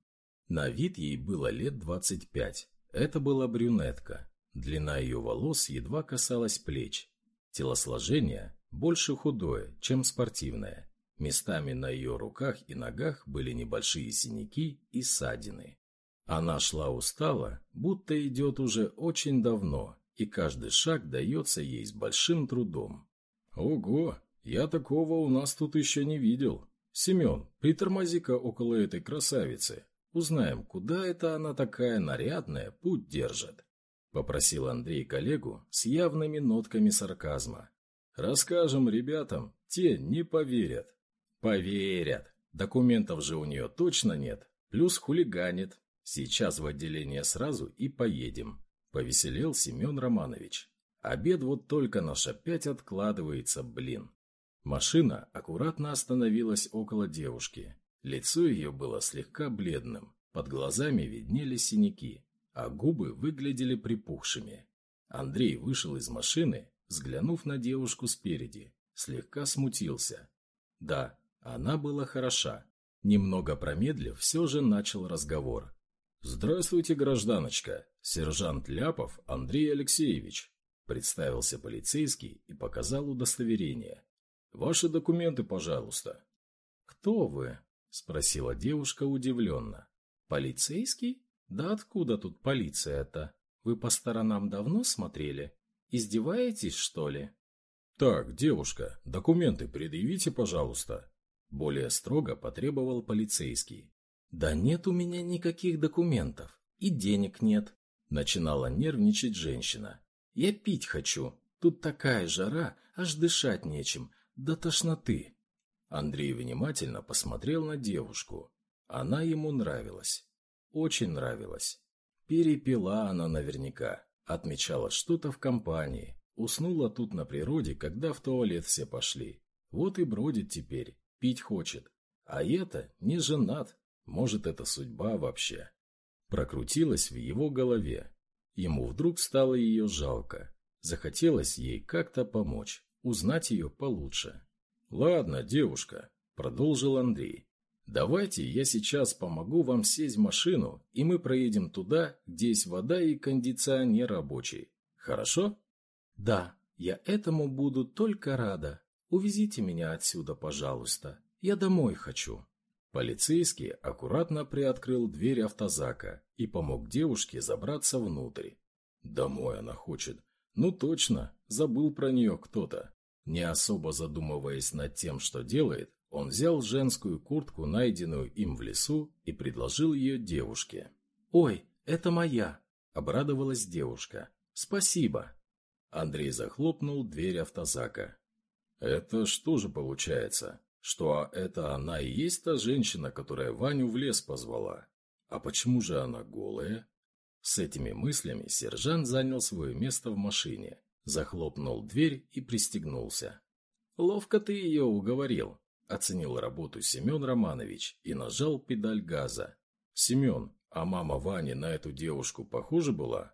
Speaker 1: На вид ей было лет 25. Это была брюнетка. Длина ее волос едва касалась плеч. Телосложение больше худое, чем спортивное. Местами на ее руках и ногах были небольшие синяки и ссадины. Она шла устало, будто идет уже очень давно, и каждый шаг дается ей с большим трудом. «Ого! Я такого у нас тут еще не видел. Семен, притормози-ка около этой красавицы. Узнаем, куда это она такая нарядная путь держит», — попросил Андрей коллегу с явными нотками сарказма. «Расскажем ребятам, те не поверят». «Поверят. Документов же у нее точно нет. Плюс хулиганит. Сейчас в отделение сразу и поедем», — повеселел Семен Романович. «Обед вот только наш опять откладывается, блин». Машина аккуратно остановилась около девушки. Лицо ее было слегка бледным, под глазами виднелись синяки, а губы выглядели припухшими. Андрей вышел из машины, взглянув на девушку спереди, слегка смутился. Да, она была хороша. Немного промедлив, все же начал разговор. «Здравствуйте, гражданочка. Сержант Ляпов Андрей Алексеевич», представился полицейский и показал удостоверение. «Ваши документы, пожалуйста».
Speaker 2: «Кто вы?» – спросила девушка удивленно. «Полицейский? Да откуда тут полиция-то? Вы по сторонам давно смотрели? Издеваетесь, что ли?»
Speaker 1: «Так, девушка, документы предъявите, пожалуйста», более строго потребовал полицейский.
Speaker 2: «Да нет у меня никаких документов. И денег нет», — начинала нервничать женщина. «Я пить хочу. Тут такая жара, аж дышать нечем. До тошноты».
Speaker 1: Андрей внимательно посмотрел на девушку. Она ему нравилась. Очень нравилась. Перепила она наверняка. Отмечала что-то в компании. Уснула тут на природе, когда в туалет все пошли. Вот и бродит теперь пить хочет. А это не женат. Может, это судьба вообще. Прокрутилась в его голове. Ему вдруг стало ее жалко. Захотелось ей как-то помочь, узнать ее получше. «Ладно, девушка», — продолжил Андрей. «Давайте я сейчас помогу вам сесть в машину, и мы проедем туда, где есть вода и кондиционер рабочий. Хорошо?»
Speaker 2: «Да, я этому буду только рада», Увезите меня отсюда, пожалуйста. Я домой хочу».
Speaker 1: Полицейский аккуратно приоткрыл дверь автозака и помог девушке забраться внутрь. Домой она хочет. Ну точно, забыл про нее кто-то. Не особо задумываясь над тем, что делает, он взял женскую куртку, найденную им в лесу, и предложил ее девушке.
Speaker 2: «Ой, это моя!» – обрадовалась девушка. «Спасибо!»
Speaker 1: Андрей захлопнул дверь автозака. Это что же получается? Что это она и есть та женщина, которая Ваню в лес позвала? А почему же она голая? С этими мыслями сержант занял свое место в машине, захлопнул дверь и пристегнулся. «Ловко ты ее уговорил», – оценил работу Семен Романович и нажал педаль газа. «Семен, а мама Вани на эту девушку похожа была?»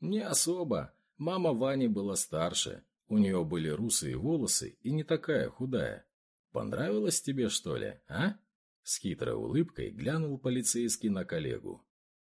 Speaker 1: «Не особо. Мама Вани была старше, у нее были русые волосы и не такая худая. Понравилось тебе, что ли, а? С хитрой улыбкой глянул полицейский на коллегу.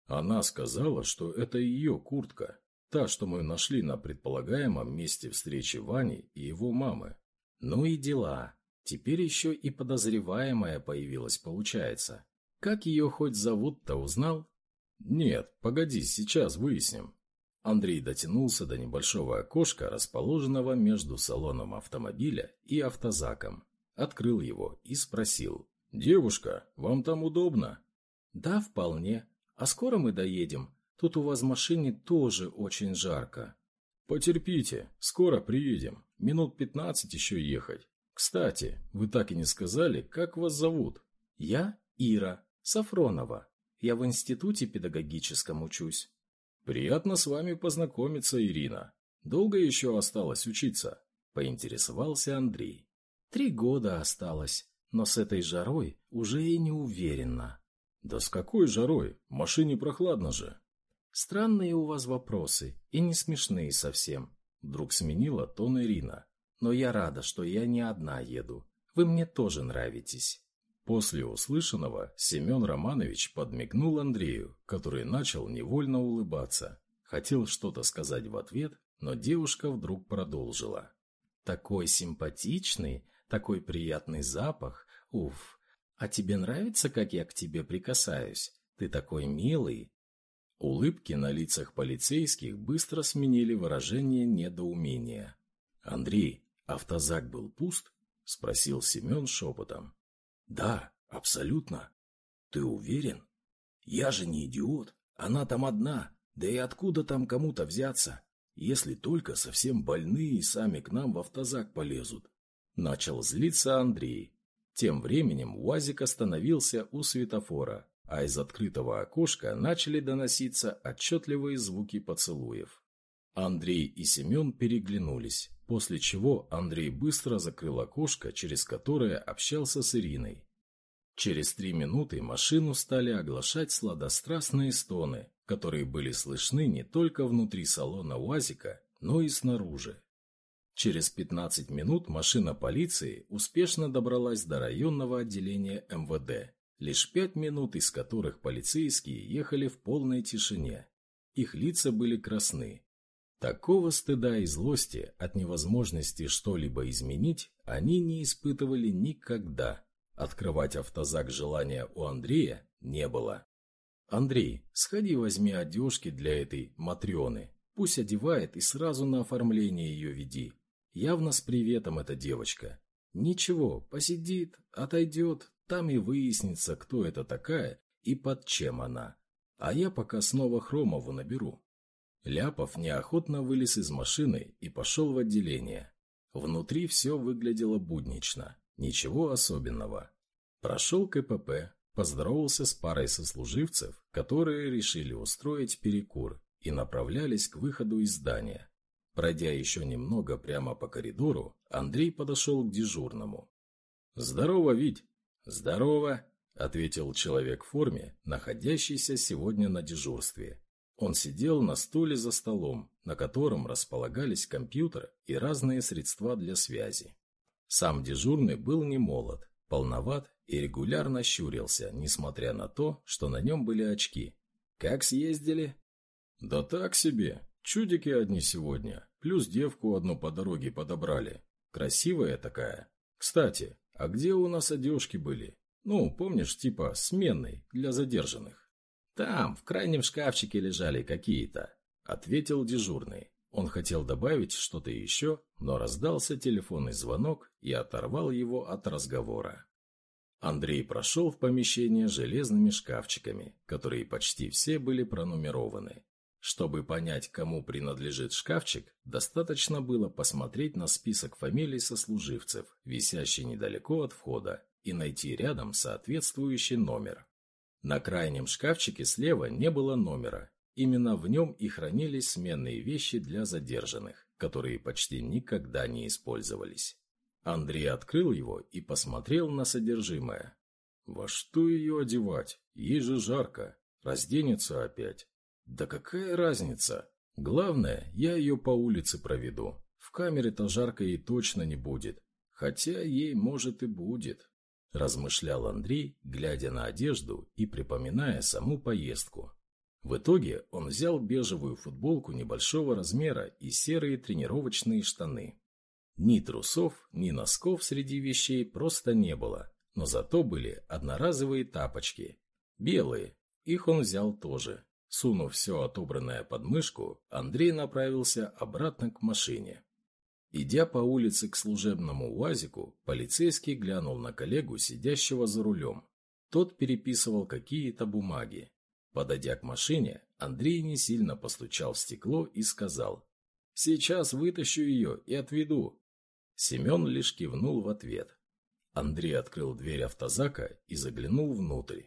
Speaker 1: Она сказала, что это ее куртка. Та, что мы нашли на предполагаемом месте встречи Вани и его мамы.
Speaker 2: Ну и дела. Теперь еще и подозреваемая появилась, получается. Как ее хоть зовут-то узнал?
Speaker 1: Нет, погоди, сейчас выясним. Андрей дотянулся до небольшого окошка, расположенного между салоном автомобиля и автозаком. Открыл его и спросил. «Девушка, вам там удобно?»
Speaker 2: «Да, вполне. А скоро мы доедем? Тут у вас в машине тоже очень жарко».
Speaker 1: «Потерпите, скоро приедем. Минут пятнадцать еще ехать. Кстати, вы так и не сказали, как вас зовут?»
Speaker 2: «Я Ира Сафронова. Я в институте педагогическом учусь».
Speaker 1: «Приятно с вами познакомиться, Ирина. Долго еще осталось учиться?» – поинтересовался Андрей.
Speaker 2: «Три года осталось, но с этой жарой уже и не уверена».
Speaker 1: «Да с какой жарой? Машине прохладно же».
Speaker 2: «Странные у вас вопросы, и не смешные совсем», — вдруг сменила тон Ирина. «Но я рада, что я не одна еду. Вы мне тоже нравитесь».
Speaker 1: После услышанного Семен Романович подмигнул Андрею, который начал невольно улыбаться. Хотел что-то сказать в ответ, но девушка вдруг продолжила.
Speaker 2: «Такой симпатичный, такой приятный запах. Уф! А тебе нравится, как я к тебе прикасаюсь? Ты такой милый!»
Speaker 1: Улыбки на лицах полицейских быстро сменили выражение недоумения. «Андрей, автозак был пуст?» – спросил Семен шепотом.
Speaker 3: Да, абсолютно. Ты уверен? Я же не идиот. Она там одна. Да и откуда там кому-то взяться? Если только совсем больные и сами к нам в автозак полезут.
Speaker 1: Начал злиться Андрей. Тем временем УАЗик остановился у светофора, а из открытого окошка начали доноситься отчетливые звуки поцелуев. Андрей и Семен переглянулись, после чего Андрей быстро закрыл окошко, через которое общался с Ириной. Через три минуты машину стали оглашать сладострастные стоны, которые были слышны не только внутри салона УАЗика, но и снаружи. Через 15 минут машина полиции успешно добралась до районного отделения МВД, лишь пять минут из которых полицейские ехали в полной тишине. Их лица были красны, Такого стыда и злости от невозможности что-либо изменить они не испытывали никогда. Открывать автозак желания у Андрея не было. «Андрей, сходи возьми одежки для этой Матрёны. Пусть одевает и сразу на оформление ее веди. Явно с приветом эта девочка. Ничего, посидит, отойдет, там и выяснится, кто это такая и под чем она. А я пока снова Хромову наберу». Ляпов неохотно вылез из машины и пошел в отделение. Внутри все выглядело буднично, ничего особенного. Прошел КПП, поздоровался с парой сослуживцев, которые решили устроить перекур и направлялись к выходу из здания. Пройдя еще немного прямо по коридору, Андрей подошел к дежурному. «Здорово, Вить!» «Здорово!» – ответил человек в форме, находящийся сегодня на дежурстве. Он сидел на стуле за столом, на котором располагались компьютер и разные средства для связи. Сам дежурный был не молод, полноват и регулярно щурился, несмотря на то, что на нем были очки. «Как съездили?» «Да так себе. Чудики одни сегодня. Плюс девку одну по дороге подобрали. Красивая такая. Кстати, а где у нас одежки были? Ну, помнишь, типа сменной, для задержанных?» «Там, в крайнем шкафчике лежали какие-то», — ответил дежурный. Он хотел добавить что-то еще, но раздался телефонный звонок и оторвал его от разговора. Андрей прошел в помещение железными шкафчиками, которые почти все были пронумерованы. Чтобы понять, кому принадлежит шкафчик, достаточно было посмотреть на список фамилий сослуживцев, висящий недалеко от входа, и найти рядом соответствующий номер. На крайнем шкафчике слева не было номера. Именно в нем и хранились сменные вещи для задержанных, которые почти никогда не использовались. Андрей открыл его и посмотрел на содержимое. Во что ее одевать? Ей же жарко. Разденется опять. Да какая разница? Главное, я ее по улице проведу. В камере-то жарко ей точно не будет. Хотя ей, может, и будет размышлял Андрей, глядя на одежду и припоминая саму поездку. В итоге он взял бежевую футболку небольшого размера и серые тренировочные штаны. Ни трусов, ни носков среди вещей просто не было, но зато были одноразовые тапочки. Белые, их он взял тоже. Сунув все отобранное под мышку, Андрей направился обратно к машине. Идя по улице к служебному УАЗику, полицейский глянул на коллегу, сидящего за рулем. Тот переписывал какие-то бумаги. Подойдя к машине, Андрей не сильно постучал в стекло и сказал «Сейчас вытащу ее и отведу». Семен лишь кивнул в ответ. Андрей открыл дверь автозака и заглянул внутрь.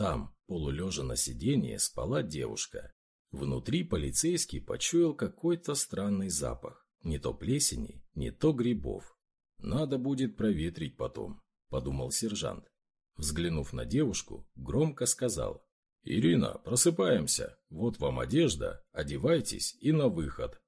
Speaker 1: Там, полулежа на сиденье, спала девушка. Внутри полицейский почуял какой-то странный запах. Не то плесени, не то грибов. «Надо будет проветрить потом», — подумал сержант. Взглянув на девушку, громко сказал. «Ирина, просыпаемся. Вот вам одежда, одевайтесь и на выход».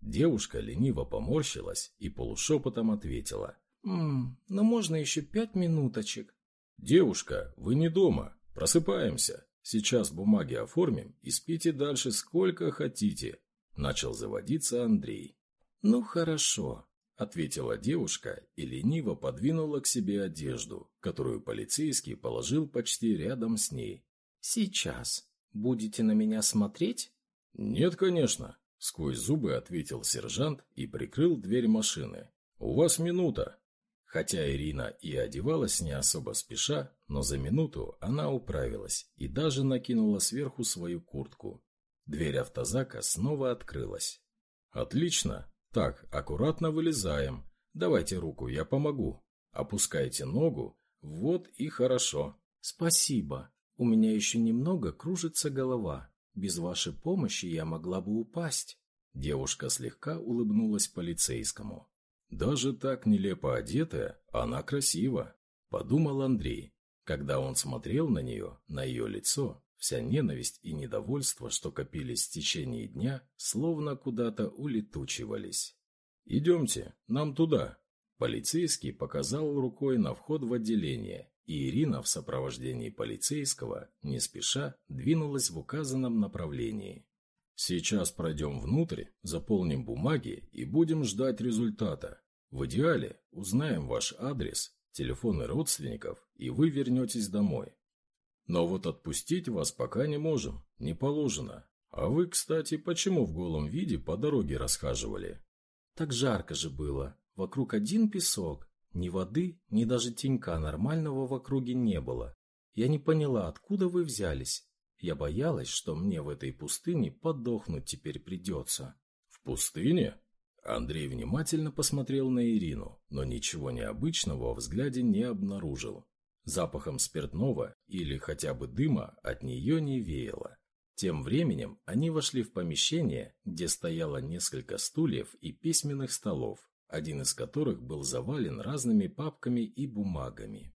Speaker 1: Девушка лениво поморщилась и полушепотом ответила.
Speaker 2: «Ммм, ну можно еще пять минуточек».
Speaker 1: «Девушка, вы не дома. Просыпаемся. Сейчас бумаги оформим и спите дальше сколько хотите», — начал заводиться Андрей.
Speaker 2: «Ну хорошо», —
Speaker 1: ответила девушка и лениво подвинула к себе одежду, которую полицейский положил почти рядом с ней.
Speaker 2: «Сейчас. Будете на меня смотреть?»
Speaker 1: «Нет, конечно», — сквозь зубы ответил сержант и прикрыл дверь машины. «У вас минута». Хотя Ирина и одевалась не особо спеша, но за минуту она управилась и даже накинула сверху свою куртку. Дверь автозака снова открылась. «Отлично. Так, аккуратно вылезаем. Давайте руку, я помогу. Опускайте ногу. Вот и хорошо».
Speaker 2: «Спасибо. У меня еще немного кружится голова. Без вашей помощи я могла бы упасть».
Speaker 1: Девушка слегка улыбнулась полицейскому. Даже так нелепо одетая, она красива, подумал Андрей. Когда он смотрел на нее, на ее лицо, вся ненависть и недовольство, что копились в течение дня, словно куда-то улетучивались. «Идемте, нам туда». Полицейский показал рукой на вход в отделение, и Ирина в сопровождении полицейского, не спеша, двинулась в указанном направлении. Сейчас пройдем внутрь, заполним бумаги и будем ждать результата. В идеале узнаем ваш адрес, телефоны родственников, и вы вернетесь домой. Но вот отпустить вас пока не можем, не положено. А вы, кстати, почему в голом виде по дороге расхаживали?
Speaker 2: Так жарко же было. Вокруг один песок. Ни воды, ни даже тенька нормального в округе не было. Я не поняла, откуда вы взялись. Я боялась, что мне в этой пустыне подохнуть теперь придется.
Speaker 1: В пустыне? Андрей внимательно посмотрел на Ирину, но ничего необычного во взгляде не обнаружил. Запахом спиртного или хотя бы дыма от нее не веяло. Тем временем они вошли в помещение, где стояло несколько стульев и письменных столов, один из которых был завален разными папками и бумагами.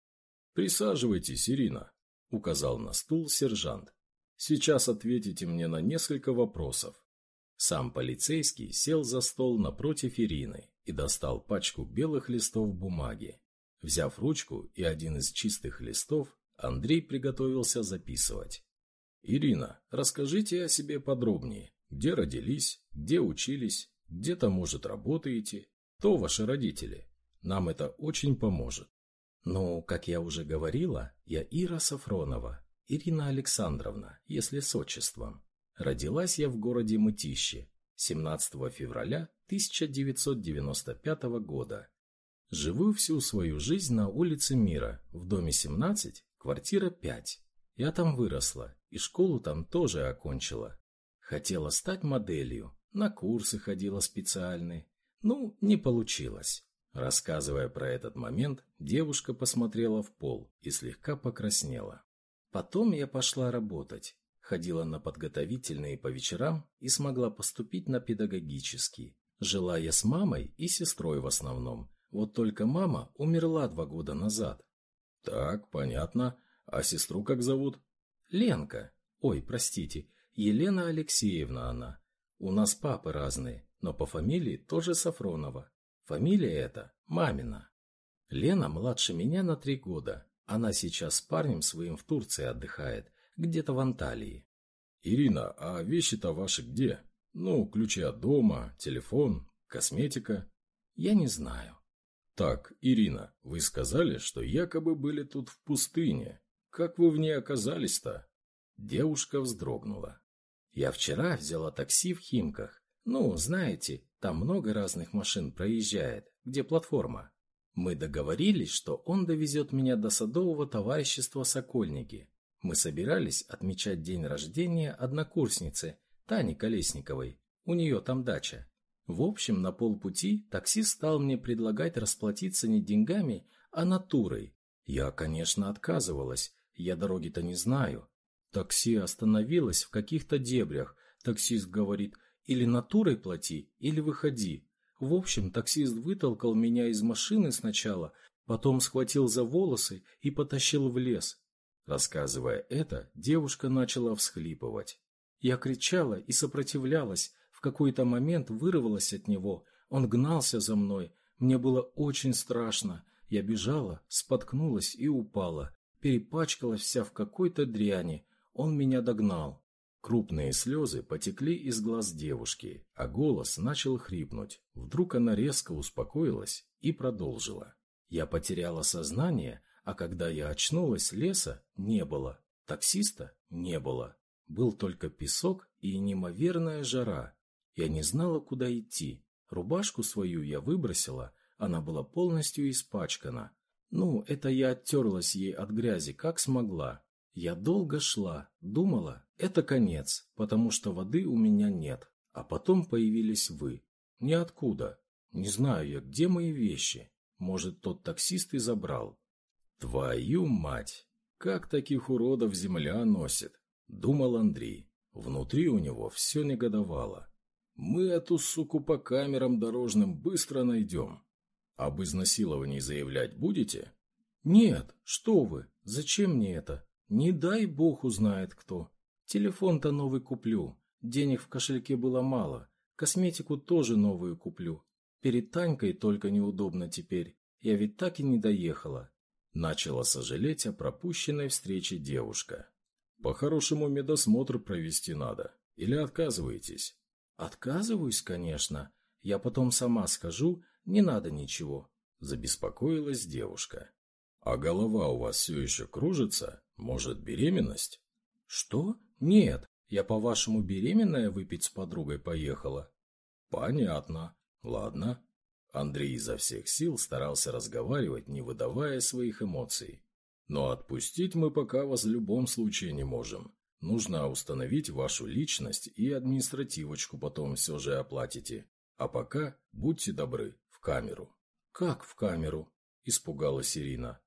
Speaker 1: «Присаживайтесь, Ирина», — указал на стул сержант. Сейчас ответите мне на несколько вопросов. Сам полицейский сел за стол напротив Ирины и достал пачку белых листов бумаги. Взяв ручку и один из чистых листов, Андрей приготовился записывать. «Ирина, расскажите о себе подробнее. Где родились, где учились, где-то, может, работаете, кто ваши родители. Нам это очень поможет».
Speaker 2: «Ну, как я уже говорила, я Ира Сафронова, Ирина Александровна, если с отчеством. Родилась я в городе Мытище 17 февраля 1995 года. Живу всю свою жизнь на улице Мира, в доме 17, квартира 5. Я там выросла, и школу там тоже окончила. Хотела стать моделью, на курсы ходила специальные. Ну, не получилось. Рассказывая про этот момент, девушка посмотрела в пол и слегка покраснела. Потом я пошла работать. Ходила на подготовительные по вечерам и смогла поступить на педагогический. Жила я с мамой и сестрой в основном. Вот только мама умерла два года назад.
Speaker 1: Так, понятно. А сестру как зовут?
Speaker 2: Ленка. Ой, простите, Елена Алексеевна она. У нас папы разные, но по фамилии тоже Сафронова. Фамилия эта мамина. Лена младше меня на три года, она сейчас с парнем своим в Турции отдыхает, где-то в Анталии.
Speaker 1: «Ирина, а вещи-то ваши где? Ну, ключи от дома, телефон, косметика?»
Speaker 2: «Я не знаю».
Speaker 1: «Так, Ирина, вы сказали, что якобы были тут в пустыне. Как вы в ней оказались-то?»
Speaker 2: Девушка вздрогнула. «Я вчера взяла такси в Химках. Ну, знаете, там много разных машин проезжает, где платформа. Мы договорились, что он довезет меня до садового товарищества «Сокольники». Мы собирались отмечать день рождения однокурсницы, Тани Колесниковой. У нее там дача. В общем, на полпути таксист стал мне предлагать расплатиться не деньгами, а натурой. Я, конечно, отказывалась, я дороги-то не знаю. Такси остановилось в каких-то дебрях. Таксист говорит, или натурой плати, или выходи. В общем, таксист вытолкал меня из машины сначала, потом схватил за волосы и потащил в лес. Рассказывая это, девушка начала всхлипывать. Я кричала и сопротивлялась, в какой-то момент вырвалась от него. Он гнался за мной. Мне было очень страшно. Я бежала, споткнулась и упала. Перепачкалась вся в какой-то дряни. Он меня догнал. Крупные слезы потекли из глаз девушки, а голос начал хрипнуть. Вдруг она резко успокоилась и продолжила. Я потеряла сознание, а когда я очнулась, леса не было, таксиста не было. Был только песок и неимоверная жара. Я не знала, куда идти. Рубашку свою я выбросила, она была полностью испачкана. Ну, это я оттерлась ей от грязи, как смогла. Я долго шла, думала, это конец, потому что воды у меня нет. А потом появились вы. Ниоткуда. Не знаю я, где мои вещи. Может, тот таксист и забрал. Твою мать! Как таких уродов земля носит? Думал Андрей. Внутри у него все негодовало. Мы эту суку по камерам дорожным быстро найдем. Об изнасиловании заявлять будете? Нет, что вы, зачем мне это? Не дай бог узнает кто. Телефон-то новый куплю. Денег в кошельке было мало. Косметику тоже новую куплю. Перед Танькой только неудобно теперь. Я ведь так и не доехала. Начала сожалеть о пропущенной встрече девушка. По-хорошему медосмотр провести надо. Или отказываетесь? Отказываюсь, конечно. Я потом сама скажу, не надо ничего. Забеспокоилась девушка. А голова у вас все еще кружится? Может, беременность? Что? Нет, я, по-вашему, беременная выпить с подругой поехала? Понятно. Ладно. Андрей изо всех сил старался разговаривать, не выдавая своих эмоций. Но отпустить мы пока вас в любом случае не можем. Нужно установить вашу личность и административочку потом все же оплатите. А пока будьте добры, в камеру. Как в камеру? Испугалась Ирина.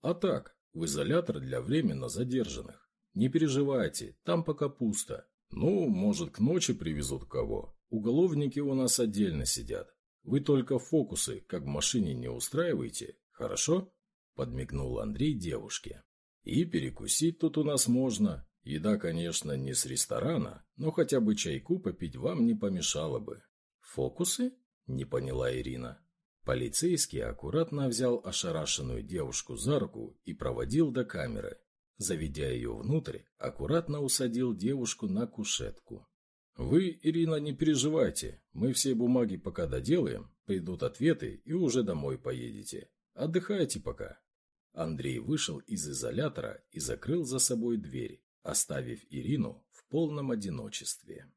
Speaker 2: А так, в изолятор для временно задержанных. Не переживайте, там пока пусто. Ну, может, к ночи привезут кого. Уголовники у нас отдельно сидят. Вы только фокусы, как в машине, не устраиваете, хорошо? Подмигнул Андрей девушке. И перекусить тут у нас можно. Еда, конечно, не с ресторана, но хотя бы чайку попить вам не помешало бы. Фокусы? Не поняла Ирина. Полицейский аккуратно взял ошарашенную девушку за руку и проводил до камеры. Заведя ее внутрь, аккуратно усадил девушку на кушетку. «Вы, Ирина, не переживайте. Мы все бумаги пока доделаем, придут ответы и уже домой поедете. Отдыхайте пока». Андрей вышел из изолятора и закрыл за собой дверь, оставив Ирину в полном одиночестве.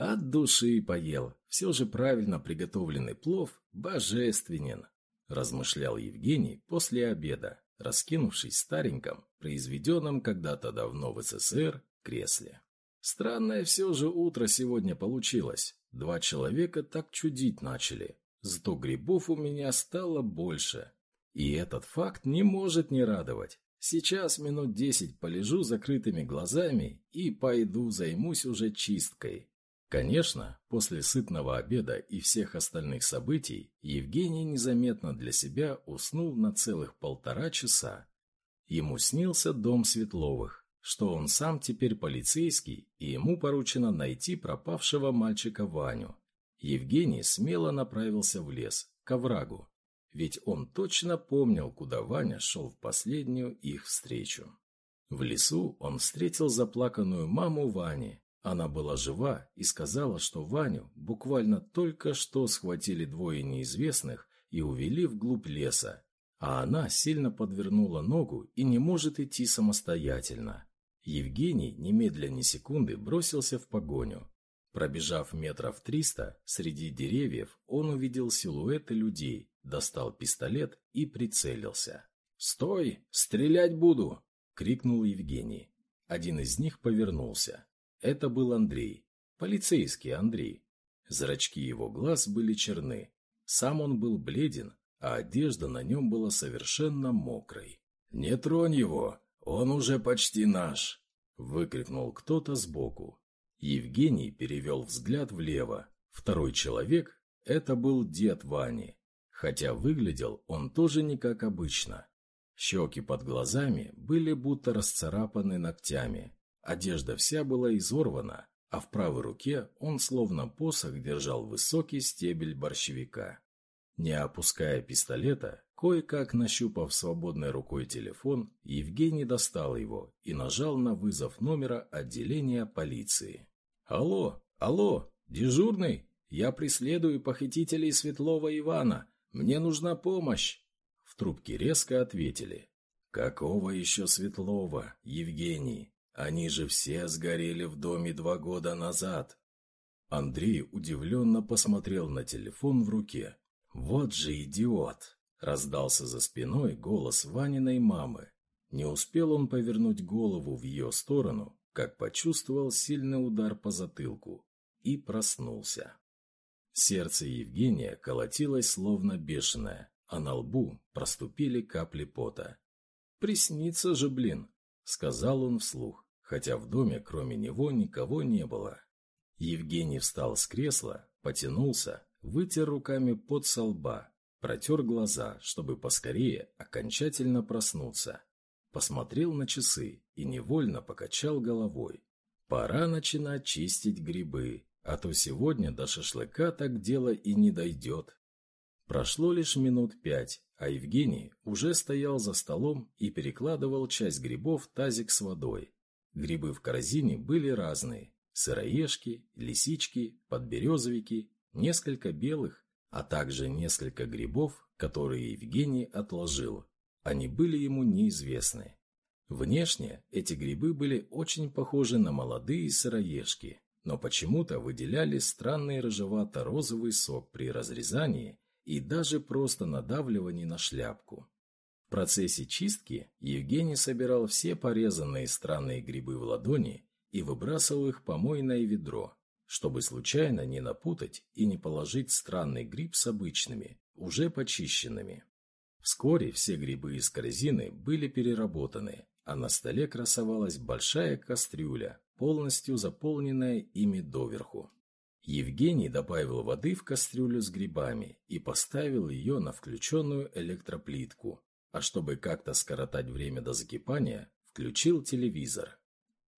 Speaker 2: От души поел. Все же правильно приготовленный плов божественен, размышлял Евгений после обеда, раскинувшись в стареньком, произведенном когда-то давно в СССР, кресле. Странное все же утро сегодня получилось. Два человека так чудить начали. Зато грибов у меня стало больше. И этот факт не может не радовать. Сейчас минут десять полежу закрытыми глазами и пойду займусь уже чисткой. Конечно, после сытного обеда и всех остальных событий Евгений незаметно для себя уснул на целых полтора часа. Ему снился дом Светловых, что он сам теперь полицейский, и ему поручено найти пропавшего мальчика Ваню. Евгений смело направился в лес, к оврагу, ведь он точно помнил, куда Ваня шел в последнюю их встречу. В лесу он встретил заплаканную маму Вани. Она была жива и сказала, что Ваню буквально только что схватили двое неизвестных и увели вглубь леса, а она сильно подвернула ногу и не может идти самостоятельно. Евгений немедленно ни секунды бросился в погоню. Пробежав метров триста, среди деревьев он увидел силуэты людей, достал пистолет и прицелился. «Стой! Стрелять буду!» — крикнул Евгений. Один из них повернулся. Это был Андрей. Полицейский Андрей. Зрачки его глаз были черны. Сам он был бледен, а одежда на нем была совершенно мокрой. «Не тронь его! Он уже почти наш!» — выкрикнул кто-то сбоку. Евгений перевел взгляд влево. Второй человек — это был дед Вани, хотя выглядел он тоже не как обычно. Щеки под глазами были будто расцарапаны ногтями, одежда вся была изорвана, а в правой руке он словно посох держал высокий стебель борщевика. Не опуская пистолета, кое-как нащупав свободной рукой телефон, Евгений достал его и нажал на вызов номера отделения полиции. «Алло, алло, дежурный? Я преследую похитителей Светлого Ивана. Мне нужна помощь!» В трубке резко ответили. «Какого еще Светлого, Евгений? Они же все сгорели в доме два года назад!» Андрей удивленно посмотрел на телефон в руке. «Вот же идиот!» — раздался за спиной голос Ваниной мамы. Не успел он повернуть голову в ее сторону, как почувствовал сильный удар по затылку и проснулся. Сердце Евгения колотилось словно бешеное, а на лбу проступили капли пота. «Приснится же, блин!» — сказал он вслух, хотя в доме кроме него никого не было. Евгений встал с кресла, потянулся, вытер руками пот со лба, протер глаза, чтобы поскорее окончательно проснуться. Посмотрел на часы и невольно покачал головой. Пора начинать чистить грибы, а то сегодня до шашлыка так дело и не дойдет. Прошло лишь минут пять, а Евгений уже стоял за столом и перекладывал часть грибов в тазик с водой. Грибы в корзине были разные – сыроежки, лисички, подберезовики, несколько белых, а также несколько грибов, которые Евгений отложил. Они были ему неизвестны. Внешне эти грибы были очень похожи на молодые сыроежки, но почему-то выделяли странный рыжевато-розовый сок при разрезании и даже просто надавливании на шляпку. В процессе чистки Евгений собирал все порезанные странные грибы в ладони и выбрасывал их в помойное ведро, чтобы случайно не напутать и не положить странный гриб с обычными, уже почищенными. Вскоре все грибы из корзины были переработаны, а на столе красовалась большая кастрюля, полностью заполненная ими доверху. Евгений добавил воды в кастрюлю с грибами и поставил ее на включенную электроплитку, а чтобы как-то скоротать время до закипания, включил телевизор.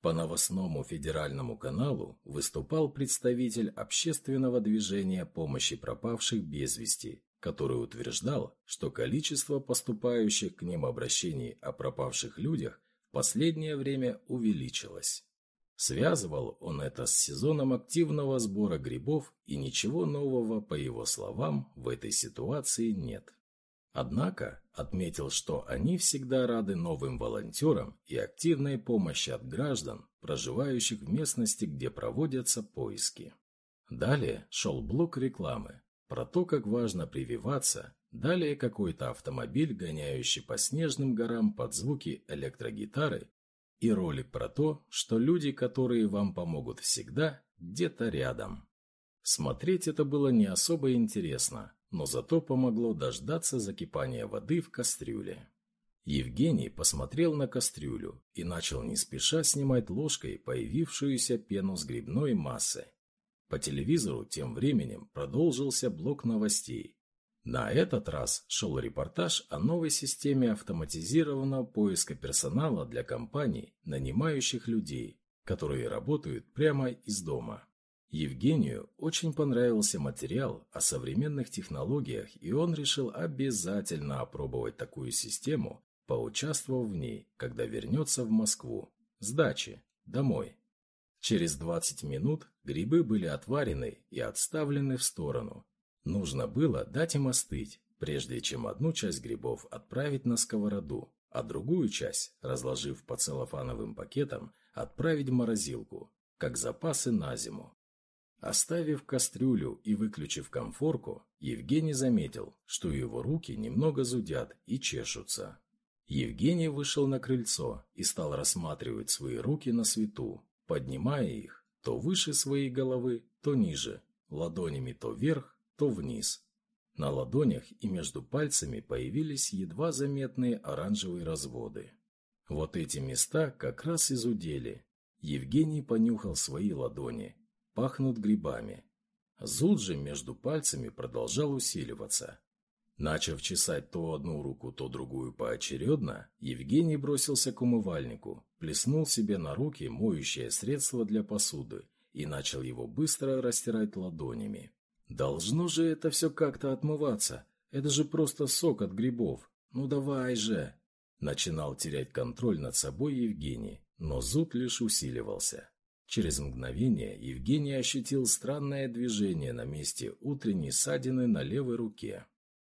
Speaker 2: По новостному федеральному каналу выступал представитель общественного движения помощи пропавших без вести который утверждал, что количество поступающих к ним обращений о пропавших людях в последнее время увеличилось. Связывал он это с сезоном активного сбора грибов, и ничего нового, по его словам, в этой ситуации нет. Однако отметил, что они всегда рады новым волонтерам и активной помощи от граждан, проживающих в местности, где проводятся поиски. Далее шел блок рекламы, про то, как важно прививаться, далее какой-то автомобиль, гоняющий по снежным горам под звуки электрогитары, и ролик про то, что люди, которые вам помогут всегда, где-то рядом. Смотреть это было не особо интересно, но зато помогло дождаться закипания воды в кастрюле. Евгений посмотрел на кастрюлю и начал не спеша снимать ложкой появившуюся пену с грибной массы. По телевизору тем временем продолжился блок новостей. На этот раз шел репортаж о новой системе автоматизированного поиска персонала для компаний, нанимающих людей, которые работают прямо из дома. Евгению очень понравился материал о современных технологиях, и он решил обязательно опробовать такую систему, поучаствовав в ней, когда вернется в Москву, с дачи, домой. Через 20 минут грибы были отварены и отставлены в сторону. Нужно было дать им остыть, прежде чем одну часть грибов отправить на сковороду, а другую часть, разложив по целлофановым пакетам, отправить в морозилку, как запасы на зиму. Оставив кастрюлю и выключив комфорку, Евгений заметил, что его руки немного зудят и чешутся. Евгений вышел на крыльцо и стал рассматривать свои руки на свету, поднимая их то выше своей головы, то ниже, ладонями то вверх, то вниз. На ладонях и между пальцами появились едва заметные оранжевые разводы. Вот эти места как раз изудели. Евгений понюхал свои ладони. Пахнут грибами. Зуд же между пальцами продолжал усиливаться. Начав чесать то одну руку, то другую поочередно, Евгений бросился к умывальнику, плеснул себе на руки моющее средство для посуды и начал его быстро растирать ладонями. Должно же это все как-то отмываться. Это же просто сок от грибов. Ну давай же. Начинал терять контроль над собой Евгений, но зуд лишь усиливался. Через мгновение Евгений ощутил странное движение на месте утренней ссадины на левой руке.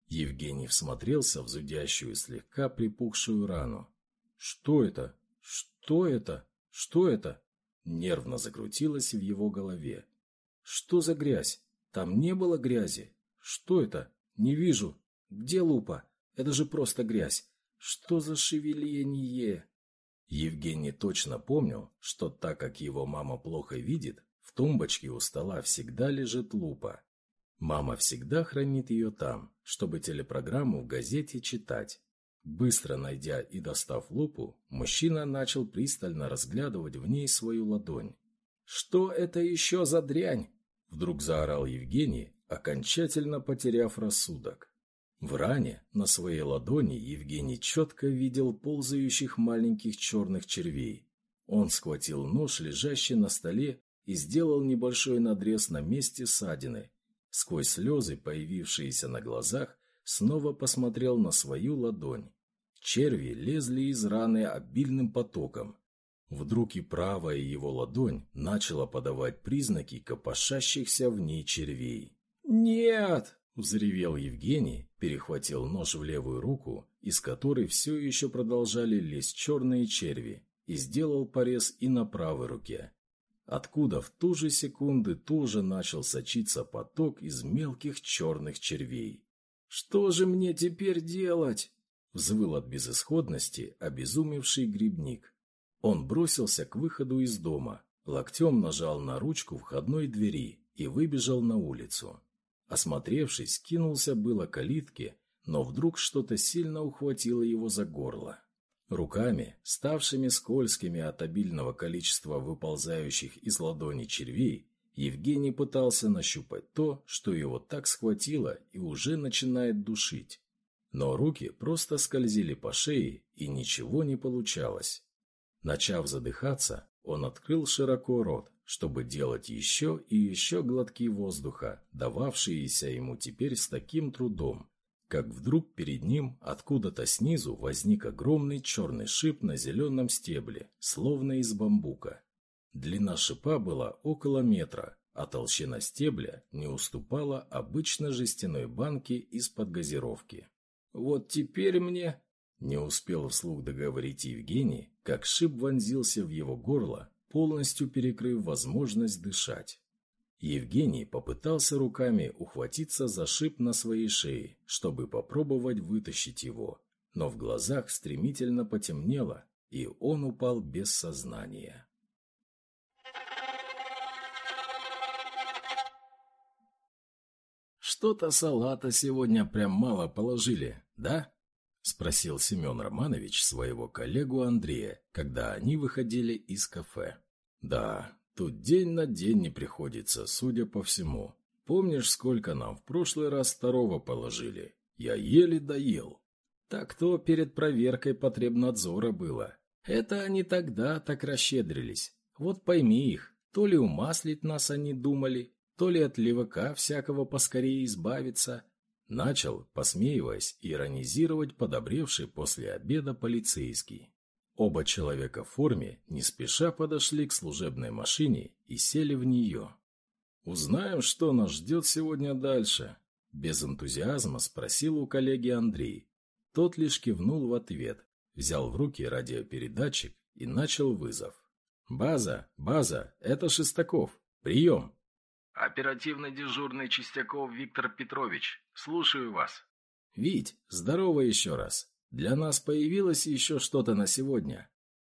Speaker 2: Евгений всмотрелся в зудящую, слегка припухшую рану. «Что это? Что это? Что это?» Нервно закрутилось в его голове. «Что за грязь? Там не было грязи. Что это? Не вижу. Где лупа? Это же просто грязь. Что за шевеление? Евгений точно помнил, что так как его мама плохо видит, в тумбочке у стола всегда лежит лупа. Мама всегда хранит ее там, чтобы телепрограмму в газете читать. Быстро найдя и достав лупу, мужчина начал пристально разглядывать в ней свою ладонь. «Что это еще за дрянь?» Вдруг заорал Евгений, окончательно потеряв рассудок. В ране на своей ладони Евгений четко видел ползающих маленьких черных червей. Он схватил нож, лежащий на столе, и сделал небольшой надрез на месте ссадины. Сквозь слезы, появившиеся на глазах, снова посмотрел на свою ладонь. Черви лезли из раны обильным потоком, Вдруг и правая его ладонь начала подавать признаки копошащихся в ней червей. «Нет!» – взревел Евгений, перехватил нож в левую руку, из которой все еще продолжали лезть черные черви, и сделал порез и на правой руке. Откуда в ту же секунду тоже начал сочиться поток из мелких черных червей. «Что же мне теперь делать?» – взвыл от безысходности обезумевший грибник. Он бросился к выходу из дома, локтем нажал на ручку входной двери и выбежал на улицу. Осмотревшись, кинулся было к калитке, но вдруг что-то сильно ухватило его за горло. Руками, ставшими скользкими от обильного количества выползающих из ладони червей, Евгений пытался нащупать то, что его так схватило и уже начинает душить. Но руки просто скользили по шее, и ничего не получалось. Начав задыхаться, он открыл широко рот, чтобы делать еще и еще глотки воздуха, дававшиеся ему теперь с таким трудом, как вдруг перед ним откуда-то снизу возник огромный черный шип на зеленом стебле, словно из бамбука. Длина шипа была около метра, а толщина стебля не уступала обычной жестяной банке из-под газировки. «Вот теперь мне...» Не успел вслух договорить Евгений, как шип вонзился в его горло, полностью перекрыв возможность дышать. Евгений попытался руками ухватиться за шип на своей шее, чтобы попробовать вытащить его, но в глазах стремительно потемнело, и он упал без сознания. «Что-то салата сегодня прям мало положили, да?» — спросил Семен Романович своего коллегу Андрея, когда они выходили из кафе. «Да, тут день на день не приходится, судя по всему.
Speaker 1: Помнишь, сколько нам в прошлый раз второго положили? Я еле доел.
Speaker 2: Так то перед проверкой потребнадзора было. Это они тогда так расщедрились. Вот пойми их, то ли умаслить нас они думали, то ли от левака всякого поскорее избавиться. Начал, посмеиваясь, иронизировать подобревший после обеда полицейский. Оба человека в форме не спеша подошли к служебной машине и сели в нее. «Узнаем, что нас ждет сегодня дальше?» Без энтузиазма спросил у коллеги Андрей. Тот лишь кивнул в ответ, взял в руки радиопередатчик и начал вызов. «База, база, это Шестаков. Прием!»
Speaker 4: «Оперативный дежурный Чистяков Виктор Петрович. Слушаю вас».
Speaker 2: «Вить, здорово еще раз. Для нас появилось еще что-то на сегодня?»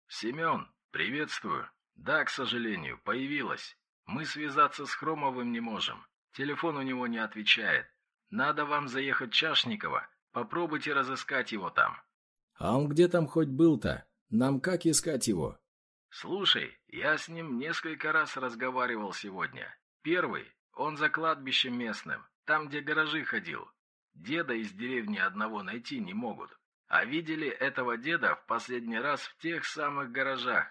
Speaker 4: «Семен, приветствую. Да, к сожалению, появилось. Мы связаться с Хромовым не можем. Телефон у него не отвечает. Надо вам заехать Чашникова. Попробуйте разыскать его там».
Speaker 2: «А он где там хоть был-то? Нам как искать его?»
Speaker 4: «Слушай, я с ним несколько раз разговаривал сегодня. Первый, он за кладбищем местным, там, где гаражи ходил. Деда из деревни одного найти не могут. А видели этого деда в последний раз в тех самых гаражах.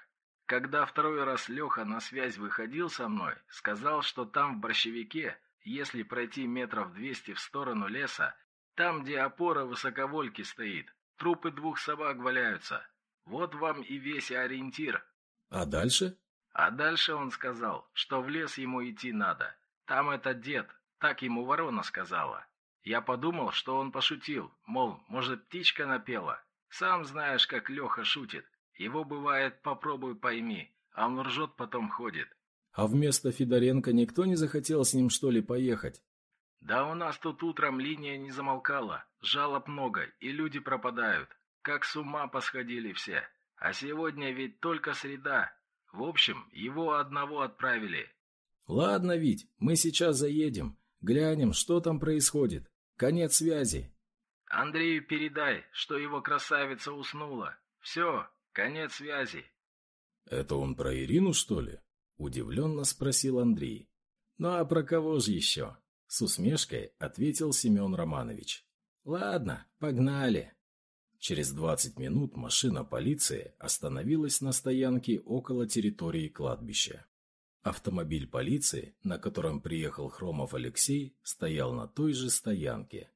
Speaker 4: Когда второй раз Леха на связь выходил со мной, сказал, что там в борщевике, если пройти метров двести в сторону леса, там, где опора высоковольки стоит, трупы двух собак валяются. Вот вам и весь ориентир.
Speaker 2: А дальше?
Speaker 4: А дальше он сказал, что в лес ему идти надо. Там этот дед, так ему ворона сказала. Я подумал, что он пошутил, мол, может, птичка напела. Сам знаешь, как Леха шутит. Его бывает «попробуй пойми», а он ржет потом ходит.
Speaker 2: А вместо Федоренко никто не захотел с ним, что ли, поехать?
Speaker 4: Да у нас тут утром линия не замолкала, жалоб много, и люди пропадают. Как с ума посходили все. А сегодня ведь только среда, в общем, его одного отправили.
Speaker 2: Ладно, Вить, мы сейчас заедем. Глянем, что там происходит. Конец связи.
Speaker 4: Андрею передай, что его красавица уснула. Все, конец связи.
Speaker 1: Это он про Ирину, что ли? Удивленно спросил Андрей.
Speaker 2: Ну а про кого же еще? С усмешкой ответил Семен Романович. Ладно, погнали.
Speaker 1: Через 20 минут машина полиции остановилась на стоянке около территории кладбища. Автомобиль полиции, на котором приехал Хромов Алексей, стоял на той же стоянке.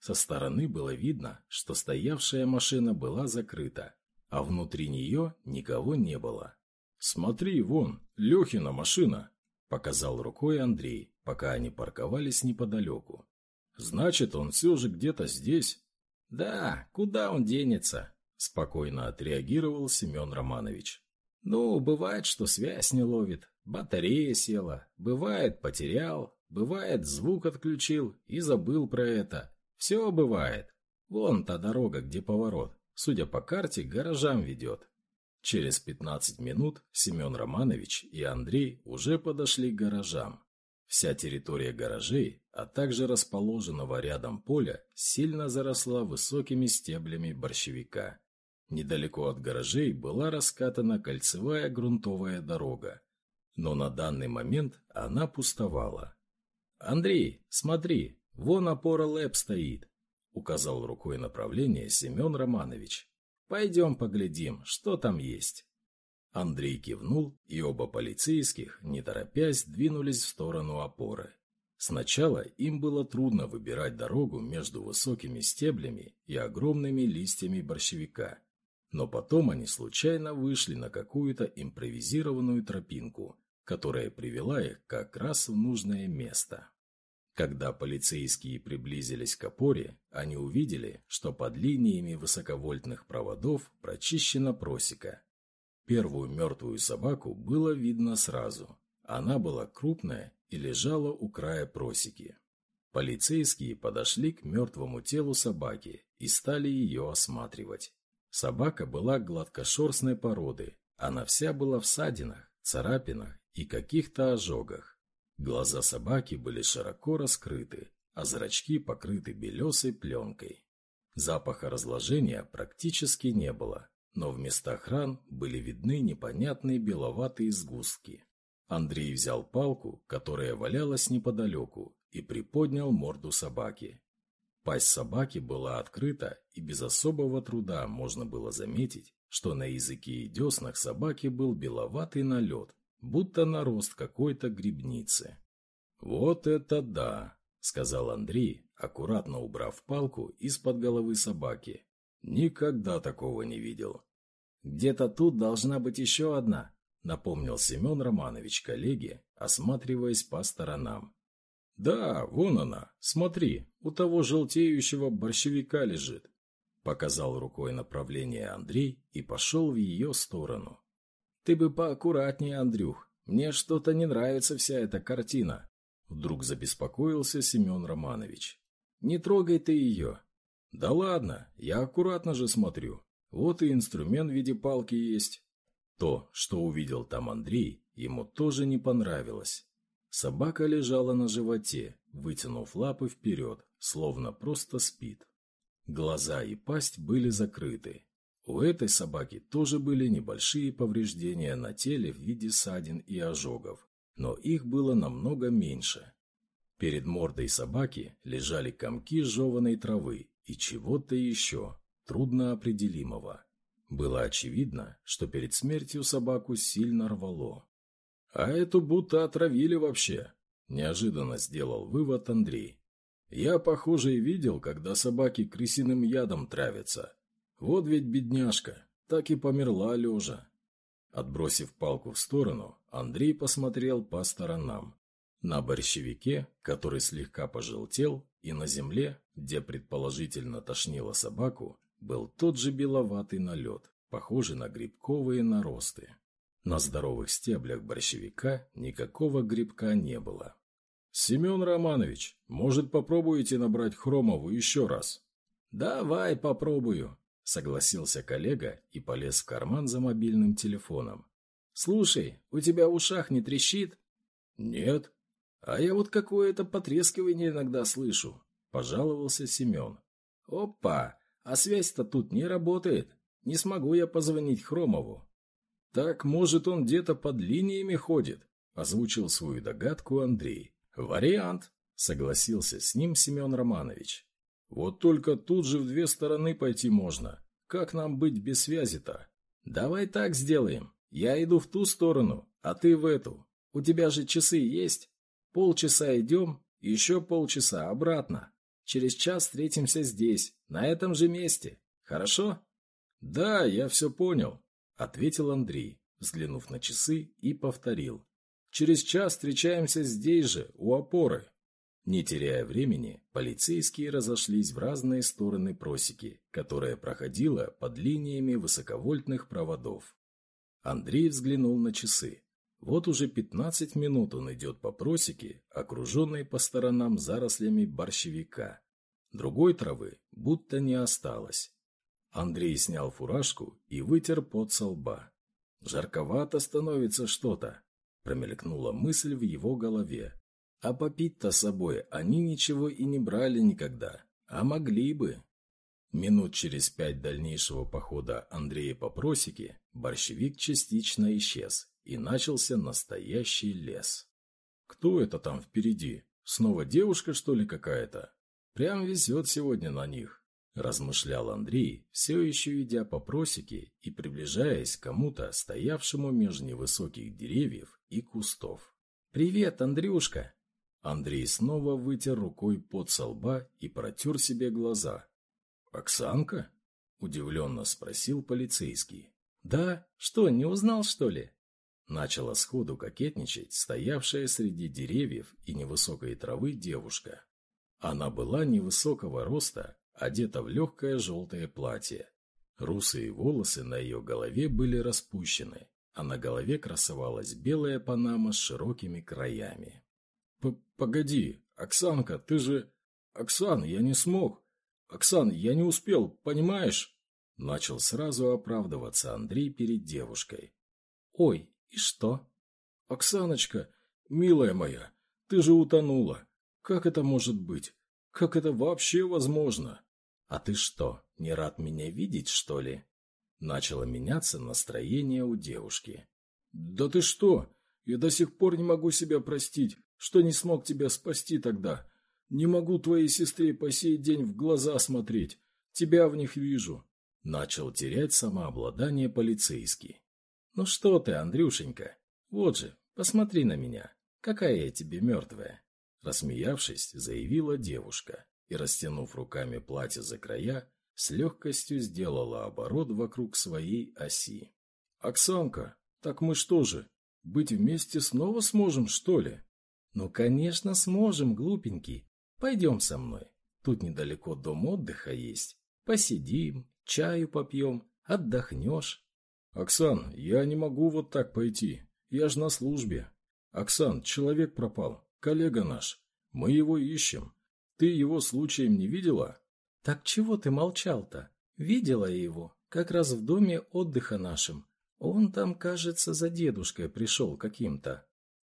Speaker 1: Со стороны было видно, что стоявшая машина была закрыта, а внутри нее никого не было. «Смотри, вон, Лехина машина!» – показал рукой Андрей, пока они парковались неподалеку. «Значит, он все же где-то здесь».
Speaker 2: «Да, куда он денется?» – спокойно отреагировал Семен Романович. «Ну, бывает, что связь не ловит, батарея села, бывает, потерял, бывает, звук отключил и забыл про это. Все бывает. Вон та дорога, где поворот, судя по карте, гаражам ведет».
Speaker 1: Через 15 минут Семен Романович и Андрей уже подошли к гаражам. Вся территория гаражей, а также расположенного рядом поля, сильно заросла высокими стеблями борщевика. Недалеко от гаражей была раскатана кольцевая грунтовая дорога, но на данный момент она пустовала.
Speaker 2: «Андрей, смотри, вон опора ЛЭП стоит», — указал рукой направление Семен Романович. «Пойдем поглядим, что там есть».
Speaker 1: Андрей кивнул, и оба полицейских, не торопясь, двинулись в сторону опоры. Сначала им было трудно выбирать дорогу между высокими стеблями и огромными листьями борщевика. Но потом они случайно вышли на какую-то импровизированную тропинку, которая привела их как раз в нужное место. Когда полицейские приблизились к опоре, они увидели, что под линиями высоковольтных проводов прочищена просека, Первую мертвую собаку было видно сразу. Она была крупная и лежала у края просеки. Полицейские подошли к мертвому телу собаки и стали ее осматривать. Собака была гладкошерстной породы, она вся была в ссадинах, царапинах и каких-то ожогах. Глаза собаки были широко раскрыты, а зрачки покрыты белесой пленкой. Запаха разложения практически не было, но в местах ран были видны непонятные беловатые сгустки. Андрей взял палку, которая валялась неподалеку, и приподнял морду собаки. Пасть собаки была открыта, и без особого труда можно было заметить, что на языке и деснах собаки был беловатый налет, будто нарост какой-то грибницы. «Вот это да!» — сказал Андрей, аккуратно убрав палку из-под головы собаки. «Никогда такого не видел».
Speaker 2: «Где-то тут должна быть еще одна», — напомнил Семен Романович коллеге, осматриваясь по сторонам.
Speaker 1: «Да, вон она, смотри, у того желтеющего борщевика лежит», — показал рукой направление Андрей и пошел в ее сторону.
Speaker 2: «Ты бы поаккуратнее, Андрюх, мне что-то не нравится вся эта картина», — вдруг забеспокоился Семен Романович. «Не трогай ты ее».
Speaker 1: «Да ладно, я аккуратно же смотрю. Вот и инструмент в виде палки есть». То, что увидел там Андрей, ему тоже не понравилось. Собака лежала на животе, вытянув лапы вперед, словно просто спит. Глаза и пасть были закрыты. У этой собаки тоже были небольшие повреждения на теле в виде ссадин и ожогов, но их было намного меньше. Перед мордой собаки лежали комки жеванной травы и чего-то еще, трудноопределимого. Было очевидно, что перед смертью собаку сильно рвало. А эту будто отравили вообще. Неожиданно сделал вывод Андрей. Я, похоже, и видел, когда собаки крысиным ядом травятся. Вот ведь бедняжка, так и померла лежа. Отбросив палку в сторону, Андрей посмотрел по сторонам. На борщевике, который слегка пожелтел, и на земле, где предположительно тошнило собаку, был тот же беловатый налет, похожий на грибковые наросты. На здоровых стеблях борщевика никакого грибка не было. «Семен Романович, может, попробуете набрать Хромову еще раз?»
Speaker 2: «Давай попробую», — согласился коллега и полез в карман за мобильным телефоном. «Слушай, у тебя в ушах не трещит?»
Speaker 1: «Нет».
Speaker 2: «А я вот какое-то потрескивание иногда слышу», — пожаловался Семен. «Опа! А связь-то тут не работает. Не смогу я позвонить Хромову.
Speaker 1: «Так, может, он где-то под линиями ходит?» – озвучил свою догадку Андрей.
Speaker 2: «Вариант», – согласился с ним Семен Романович.
Speaker 1: «Вот только тут же в две стороны пойти можно. Как нам быть без связи-то?»
Speaker 2: «Давай так сделаем. Я иду в ту сторону, а ты в эту. У тебя же часы есть? Полчаса идем, еще полчаса обратно. Через час встретимся здесь, на этом же месте. Хорошо?»
Speaker 1: «Да, я все понял», — ответил Андрей, взглянув на часы, и повторил. «Через час встречаемся здесь же, у опоры». Не теряя времени, полицейские разошлись в разные стороны просеки, которая проходила под линиями высоковольтных проводов. Андрей взглянул на часы. Вот уже пятнадцать минут он идет по просеке, окруженной по сторонам зарослями борщевика. Другой травы будто не осталось. Андрей снял фуражку и вытер пот со лба. «Жарковато становится что-то», — промелькнула мысль в его голове. «А попить-то с собой они ничего и не брали никогда, а могли бы». Минут через пять дальнейшего похода Андрея по просеке борщевик частично исчез, и начался настоящий лес. «Кто это там впереди? Снова девушка, что ли, какая-то? Прям везет сегодня на них». – размышлял Андрей, все еще идя по просеке и приближаясь к кому-то, стоявшему между невысоких деревьев и кустов.
Speaker 2: «Привет, Андрюшка!»
Speaker 1: Андрей снова вытер рукой под со лба и протер себе глаза. «Оксанка?» – удивленно спросил полицейский.
Speaker 2: «Да? Что, не узнал, что ли?»
Speaker 1: Начала сходу кокетничать стоявшая среди деревьев и невысокой травы девушка. Она была невысокого роста, одета в легкое желтое платье. Русые волосы на ее голове были распущены, а на голове красовалась белая панама с широкими краями. «Погоди, Оксанка, ты же...» «Оксан, я не смог! Оксан, я не успел, понимаешь?» Начал сразу оправдываться Андрей перед девушкой.
Speaker 2: «Ой, и что?»
Speaker 1: «Оксаночка, милая моя, ты же утонула. Как это может быть? Как это вообще возможно?
Speaker 2: А ты что, не рад меня видеть, что ли? Начало меняться настроение у девушки.
Speaker 1: Да ты что? Я до сих пор не могу себя простить, что не смог тебя спасти тогда.
Speaker 3: Не могу твоей сестре по сей день в глаза смотреть. Тебя в них вижу.
Speaker 2: Начал терять самообладание полицейский. Ну что ты, Андрюшенька? Вот же, посмотри на меня. Какая я тебе мертвая. Рассмеявшись, заявила девушка и, растянув руками платье за края, с легкостью сделала оборот вокруг своей оси.
Speaker 3: «Оксанка, так мы что же, быть вместе снова сможем, что ли?»
Speaker 2: «Ну, конечно, сможем, глупенький. Пойдем со мной. Тут недалеко дом отдыха есть. Посидим, чаю попьем, отдохнешь».
Speaker 3: «Оксан, я не могу вот так пойти. Я ж на службе. Оксан, человек пропал, коллега наш. Мы его ищем. Ты его случаем не видела?»
Speaker 2: «Так чего ты молчал-то? Видела я его, как раз в доме отдыха нашем. Он там, кажется, за дедушкой пришел каким-то».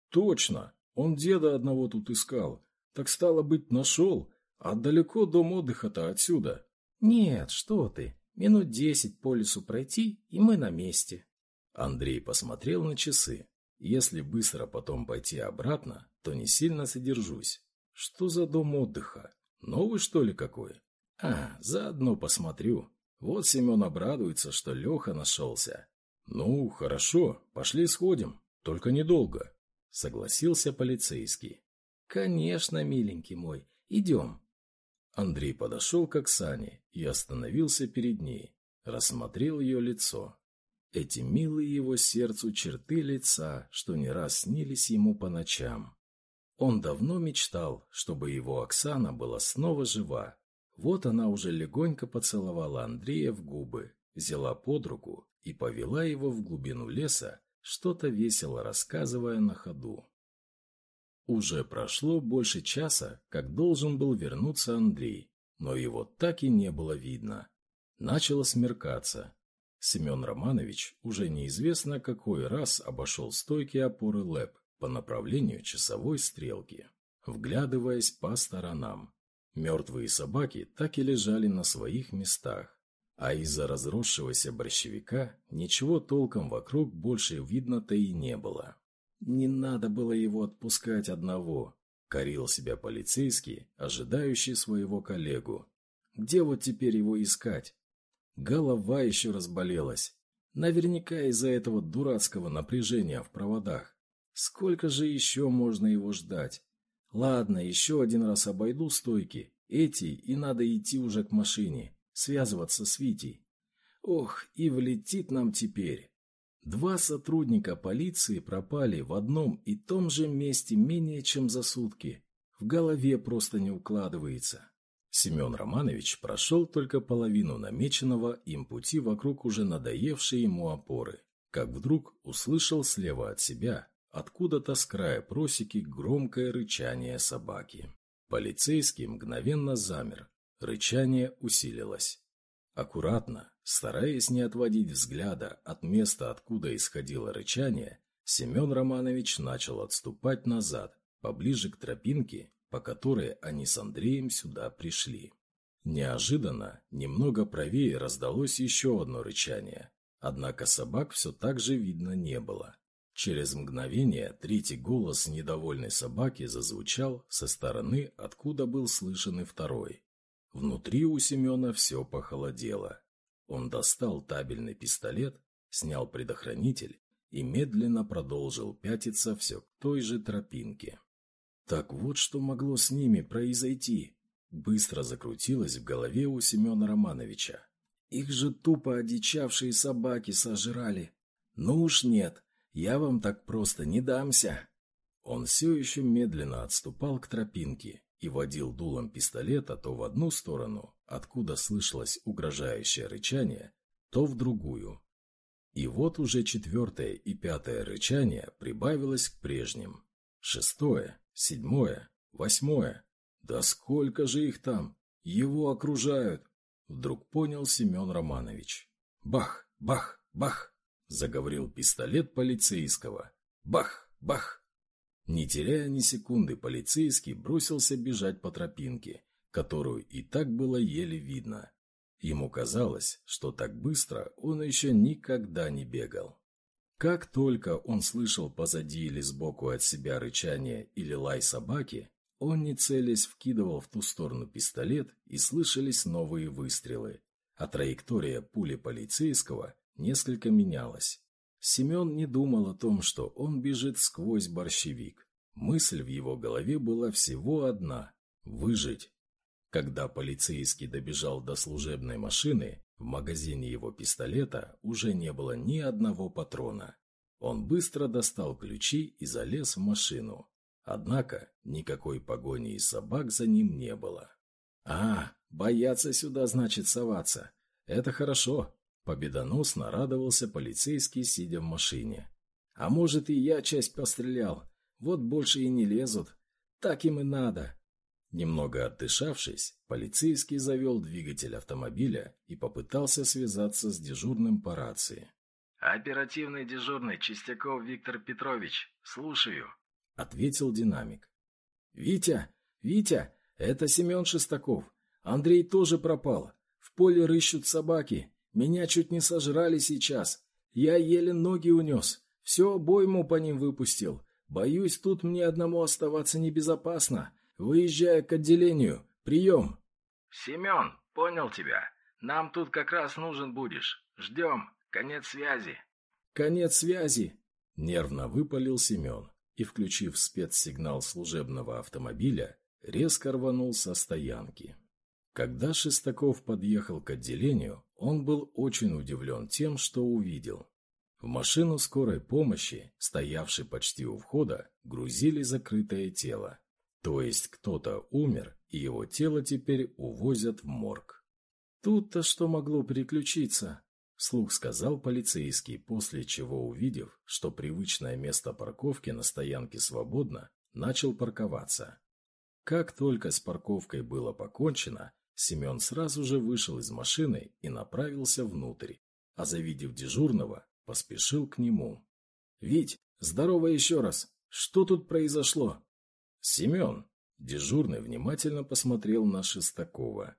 Speaker 3: «Точно! Он деда одного тут искал. Так стало быть, нашел. А далеко дом отдыха-то отсюда?»
Speaker 2: «Нет, что ты. Минут десять по лесу пройти, и мы на месте».
Speaker 1: Андрей посмотрел на часы. «Если быстро потом пойти обратно, то не сильно содержусь. Что за дом отдыха? Новый, что ли, какой? А, заодно посмотрю. Вот Семен обрадуется, что Леха нашелся. Ну, хорошо, пошли сходим, только недолго. Согласился полицейский.
Speaker 2: Конечно, миленький мой, идем.
Speaker 1: Андрей подошел к Оксане и остановился перед ней, рассмотрел ее лицо. Эти милые его сердцу черты лица, что не раз снились ему по ночам. Он давно мечтал, чтобы его Оксана была снова жива. Вот она уже легонько поцеловала Андрея в губы, взяла под руку и повела его в глубину леса, что-то весело рассказывая на ходу. Уже прошло больше часа, как должен был вернуться Андрей, но его так и не было видно. Начало смеркаться. Семен Романович уже неизвестно какой раз обошел стойки опоры ЛЭП по направлению часовой стрелки, вглядываясь по сторонам. Мертвые собаки так и лежали на своих местах, а из-за разросшегося борщевика ничего толком вокруг больше видно-то и не было. Не надо было его отпускать одного, корил себя полицейский, ожидающий своего коллегу. Где вот теперь его искать? Голова еще разболелась. Наверняка из-за этого дурацкого напряжения в проводах. Сколько же еще можно его ждать? Ладно, еще один раз обойду стойки. Эти, и надо идти уже к машине. Связываться с Витей. Ох, и влетит нам теперь. Два сотрудника полиции пропали в одном и том же месте менее чем за сутки. В голове просто не укладывается. Семен Романович прошел только половину намеченного им пути вокруг уже надоевшей ему опоры, как вдруг услышал слева от себя Откуда-то с края просеки громкое рычание собаки. Полицейский мгновенно замер. Рычание усилилось. Аккуратно, стараясь не отводить взгляда от места, откуда исходило рычание, Семен Романович начал отступать назад, поближе к тропинке, по которой они с Андреем сюда пришли. Неожиданно, немного правее раздалось еще одно рычание, однако собак все так же видно не было. Через мгновение третий голос недовольной собаки зазвучал со стороны, откуда был слышен и второй. Внутри у Семена все похолодело. Он достал табельный пистолет, снял предохранитель и медленно продолжил пятиться все к той же тропинке. Так вот что могло с ними произойти. Быстро закрутилось в голове у Семена Романовича. Их же тупо одичавшие собаки сожрали. Ну уж нет, я вам так просто не дамся. Он все еще медленно отступал к тропинке и водил дулом пистолета то в одну сторону, откуда слышалось угрожающее рычание, то в другую. И вот уже четвертое и пятое рычание прибавилось к прежним. Шестое, седьмое, восьмое. Да сколько же их там? Его окружают! Вдруг понял Семен Романович. Бах, бах, бах! Заговорил пистолет полицейского. Бах! Бах! Не теряя ни секунды, полицейский бросился бежать по тропинке, которую и так было еле видно. Ему казалось, что так быстро он еще никогда не бегал. Как только он слышал позади или сбоку от себя рычание или лай собаки, Он, не целясь, вкидывал в ту сторону пистолет, и слышались новые выстрелы, а траектория пули полицейского несколько менялась. Семен не думал о том, что он бежит сквозь борщевик. Мысль в его голове была всего одна – выжить. Когда полицейский добежал до служебной машины, в магазине его пистолета уже не было ни одного патрона. Он быстро достал ключи и залез в машину. Однако никакой погони и собак за ним не было. «А, бояться сюда значит соваться. Это хорошо», — победоносно радовался полицейский, сидя в машине. «А может, и я часть пострелял. Вот больше и не лезут. Так им и надо». Немного отдышавшись, полицейский завел двигатель автомобиля и попытался связаться с дежурным по рации.
Speaker 4: «Оперативный дежурный Чистяков Виктор Петрович, слушаю», —
Speaker 1: ответил динамик. «Витя, Витя, это Семен Шестаков. Андрей тоже пропал. В поле рыщут собаки. Меня чуть не сожрали сейчас. Я еле ноги унес. Все обойму по ним выпустил. Боюсь, тут мне одному оставаться небезопасно. Выезжая к отделению. Прием.
Speaker 4: Семен, понял тебя. Нам тут как раз нужен будешь. Ждем. Конец связи.
Speaker 1: Конец связи. Нервно выпалил Семен и, включив спецсигнал служебного автомобиля, резко рванул со стоянки. Когда Шестаков подъехал к отделению, он был очень удивлен тем, что увидел. В машину скорой помощи, стоявшей почти у входа, грузили закрытое тело. То есть кто-то умер, и его тело теперь увозят в морг. Тут-то что могло приключиться? Слух сказал полицейский, после чего, увидев, что привычное место парковки на стоянке свободно, начал парковаться. Как только с парковкой было покончено, Семен сразу же вышел из машины и направился внутрь, а завидев дежурного, поспешил к нему. «Вить, здорово еще раз! Что тут произошло?» «Семен!» – дежурный внимательно посмотрел на Шестакова.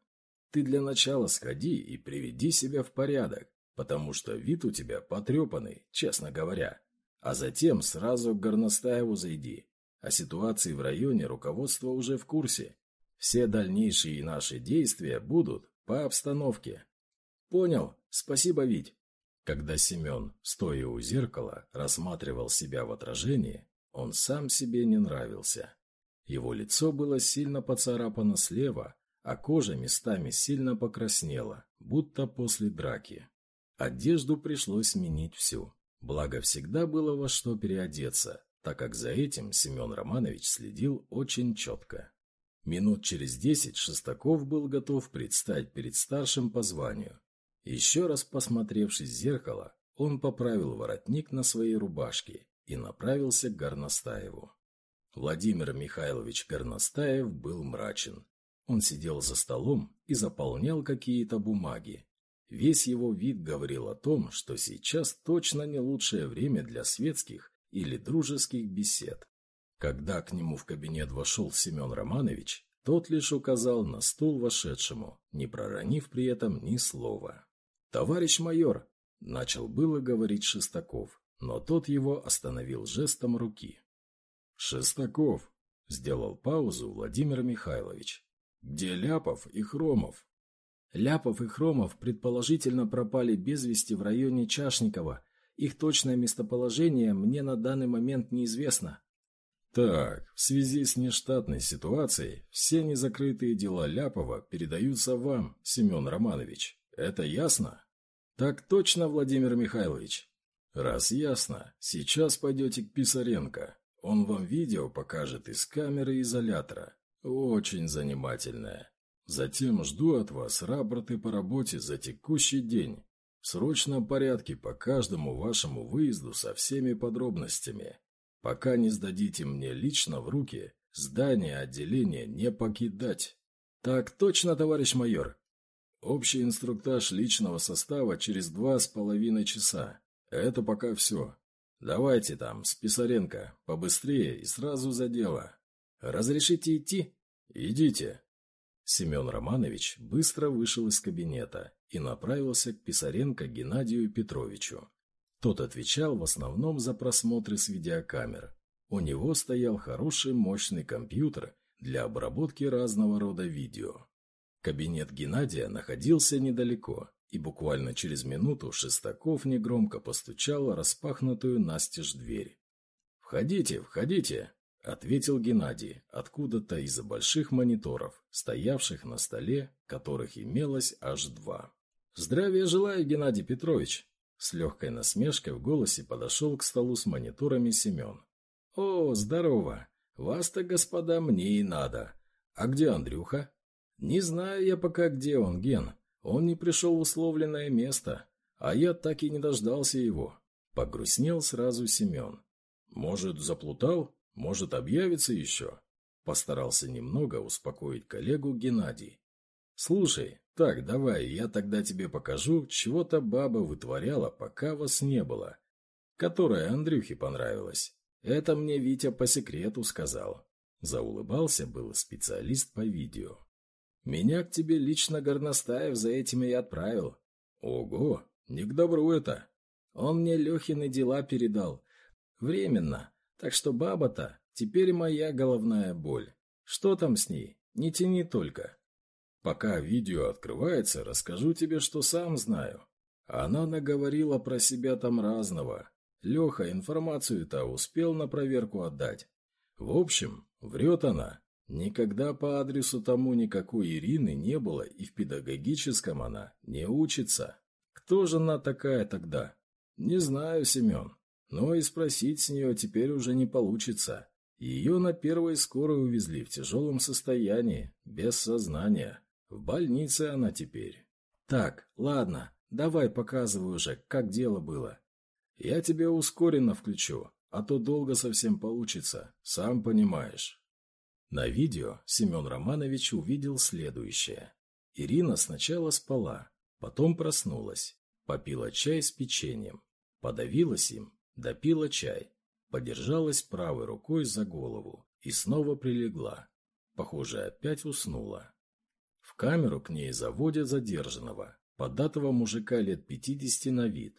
Speaker 1: «Ты для начала сходи и приведи себя в порядок, потому что вид у тебя потрепанный, честно говоря. А затем сразу к Горностаеву зайди. О ситуации в районе руководство уже в курсе. Все дальнейшие наши действия будут по обстановке». «Понял. Спасибо, Вить». Когда Семен, стоя у зеркала, рассматривал себя в отражении, он сам себе не нравился. Его лицо было сильно поцарапано слева, а кожа местами сильно покраснела, будто после драки. Одежду пришлось сменить всю. Благо, всегда было во что переодеться, так как за этим Семен Романович следил очень четко. Минут через десять Шестаков был готов предстать перед старшим по званию. Еще раз посмотревшись в зеркало, он поправил воротник на своей рубашке и направился к Горностаеву. Владимир Михайлович Горностаев был мрачен. Он сидел за столом и заполнял какие-то бумаги. Весь его вид говорил о том, что сейчас точно не лучшее время для светских или дружеских бесед. Когда к нему в кабинет вошел Семен Романович, тот лишь указал на стул вошедшему, не проронив при этом ни слова. «Товарищ майор!» – начал было говорить Шестаков, но тот его остановил жестом руки. «Шестаков», — сделал паузу Владимир Михайлович. «Где Ляпов и Хромов?»
Speaker 2: Ляпов и Хромов предположительно пропали без вести в районе Чашникова. Их точное местоположение мне на данный момент неизвестно.
Speaker 1: Так, в связи с нештатной ситуацией, все незакрытые дела Ляпова передаются вам, Семен Романович. Это ясно?
Speaker 2: Так точно, Владимир Михайлович.
Speaker 1: Раз ясно, сейчас пойдете к Писаренко. Он вам видео покажет из камеры изолятора. Очень занимательное. Затем жду от вас рапорты по работе за текущий день. В срочном порядке по каждому вашему выезду со всеми подробностями. Пока не сдадите мне лично в руки, здание отделения не покидать.
Speaker 2: Так точно, товарищ майор.
Speaker 1: Общий инструктаж личного состава через два с половиной часа. Это пока все. «Давайте там, с Писаренко, побыстрее и сразу за дело.
Speaker 2: Разрешите идти?»
Speaker 1: «Идите». Семен Романович быстро вышел из кабинета и направился к Писаренко Геннадию Петровичу. Тот отвечал в основном за просмотры с видеокамер. У него стоял хороший мощный компьютер, для обработки разного рода видео. Кабинет Геннадия находился недалеко, и буквально через минуту Шестаков негромко постучал распахнутую настежь дверь. «Входите, входите!» — ответил Геннадий откуда-то из-за больших мониторов, стоявших на столе, которых имелось аж два. «Здравия желаю, Геннадий Петрович!» С легкой насмешкой в голосе подошел к столу с мониторами Семен. «О, здорово! Вас-то, господа, мне и надо. А где Андрюха?» «Не знаю я пока, где он, Ген. Он не пришел в условленное место, а я так и не дождался его». Погрустнел сразу Семен. «Может, заплутал? Может, объявится еще?» Постарался немного успокоить коллегу Геннадий. «Слушай, так, давай, я тогда тебе покажу, чего-то баба вытворяла, пока вас не было, которая Андрюхе понравилась. Это мне Витя по секрету сказал». Заулыбался был специалист по видео. «Меня к тебе лично Горностаев за этим и отправил». «Ого, не к добру это». Он мне Лехины дела передал. Временно. Так что баба-то теперь моя головная боль. Что там с ней? Не тяни только. Пока видео открывается, расскажу тебе, что сам знаю. Она наговорила про себя там разного. Леха информацию-то успел на проверку отдать. В общем, врет она. Никогда по адресу тому никакой Ирины не было, и в педагогическом она не учится. Кто же она такая тогда? Не знаю, Семен. Но и спросить с нее теперь уже не получится. Ее на первой скорой увезли в тяжелом состоянии, без сознания. В больнице она теперь. Так, ладно, давай показывай уже, как дело было. Я тебе ускоренно включу, а то долго совсем получится, сам понимаешь. На видео Семен Романович увидел следующее. Ирина сначала спала, потом проснулась, попила чай с печеньем, подавилась им, допила чай, подержалась правой рукой за голову и снова прилегла. Похоже, опять уснула. В камеру к ней заводят задержанного, податого мужика лет пятидесяти на вид.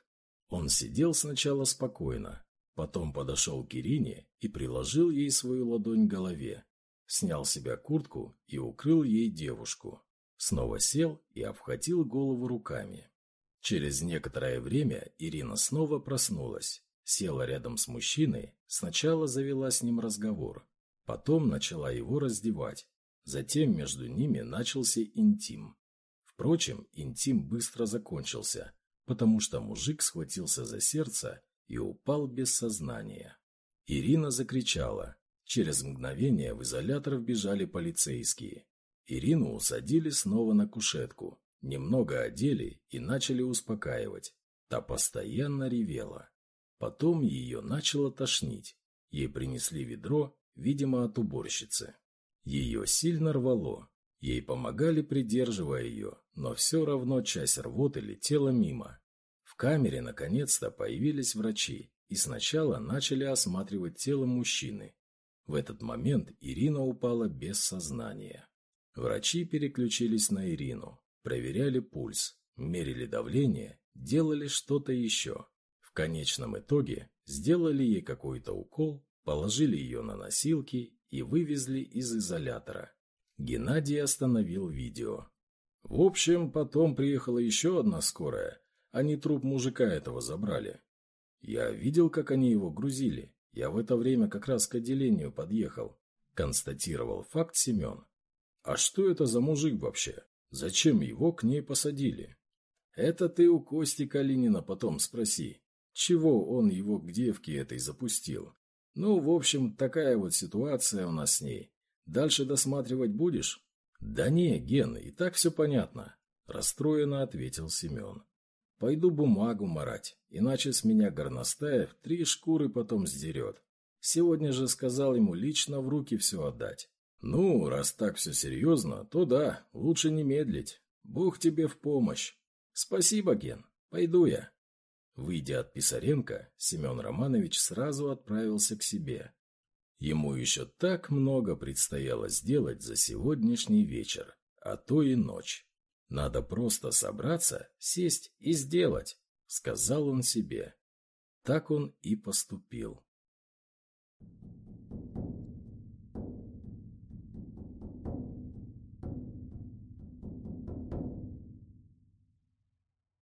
Speaker 1: Он сидел сначала спокойно, потом подошел к Ирине и приложил ей свою ладонь к голове, снял с себя куртку и укрыл ей девушку. Снова сел и обхватил голову руками. Через некоторое время Ирина снова проснулась, села рядом с мужчиной, сначала завела с ним разговор, потом начала его раздевать, Затем между ними начался интим. Впрочем, интим быстро закончился, потому что мужик схватился за сердце и упал без сознания. Ирина закричала. Через мгновение в изолятор вбежали полицейские. Ирину усадили снова на кушетку, немного одели и начали успокаивать. Та постоянно ревела. Потом ее начало тошнить. Ей принесли ведро, видимо, от уборщицы. Ее сильно рвало. Ей помогали, придерживая ее, но все равно часть рвоты летела мимо. В камере наконец-то появились врачи и сначала начали осматривать тело мужчины. В этот момент Ирина упала без сознания. Врачи переключились на Ирину, проверяли пульс, мерили давление, делали что-то еще. В конечном итоге сделали ей какой-то укол, положили ее на носилки и вывезли из изолятора. Геннадий остановил видео. В общем, потом приехала еще одна скорая. Они труп мужика этого забрали. Я видел, как они его грузили. Я в это время как раз к отделению подъехал. Констатировал факт Семен. А что это за мужик вообще? Зачем его к ней посадили? Это ты у Кости Калинина потом спроси. Чего он его к девке этой запустил? Ну, в общем, такая вот ситуация у нас с ней. Дальше досматривать будешь? Да не, Ген, и так все понятно. Расстроенно ответил Семен. Пойду бумагу марать, иначе с меня Горностаев три шкуры потом сдерет. Сегодня же сказал ему лично в руки все отдать. Ну, раз так все серьезно, то да, лучше не медлить. Бог тебе в помощь. Спасибо, Ген. Пойду я. Выйдя от Писаренко, Семен Романович сразу отправился к себе. Ему еще так много предстояло сделать за сегодняшний вечер, а то и ночь. Надо просто собраться, сесть и сделать, сказал он себе. Так он и поступил.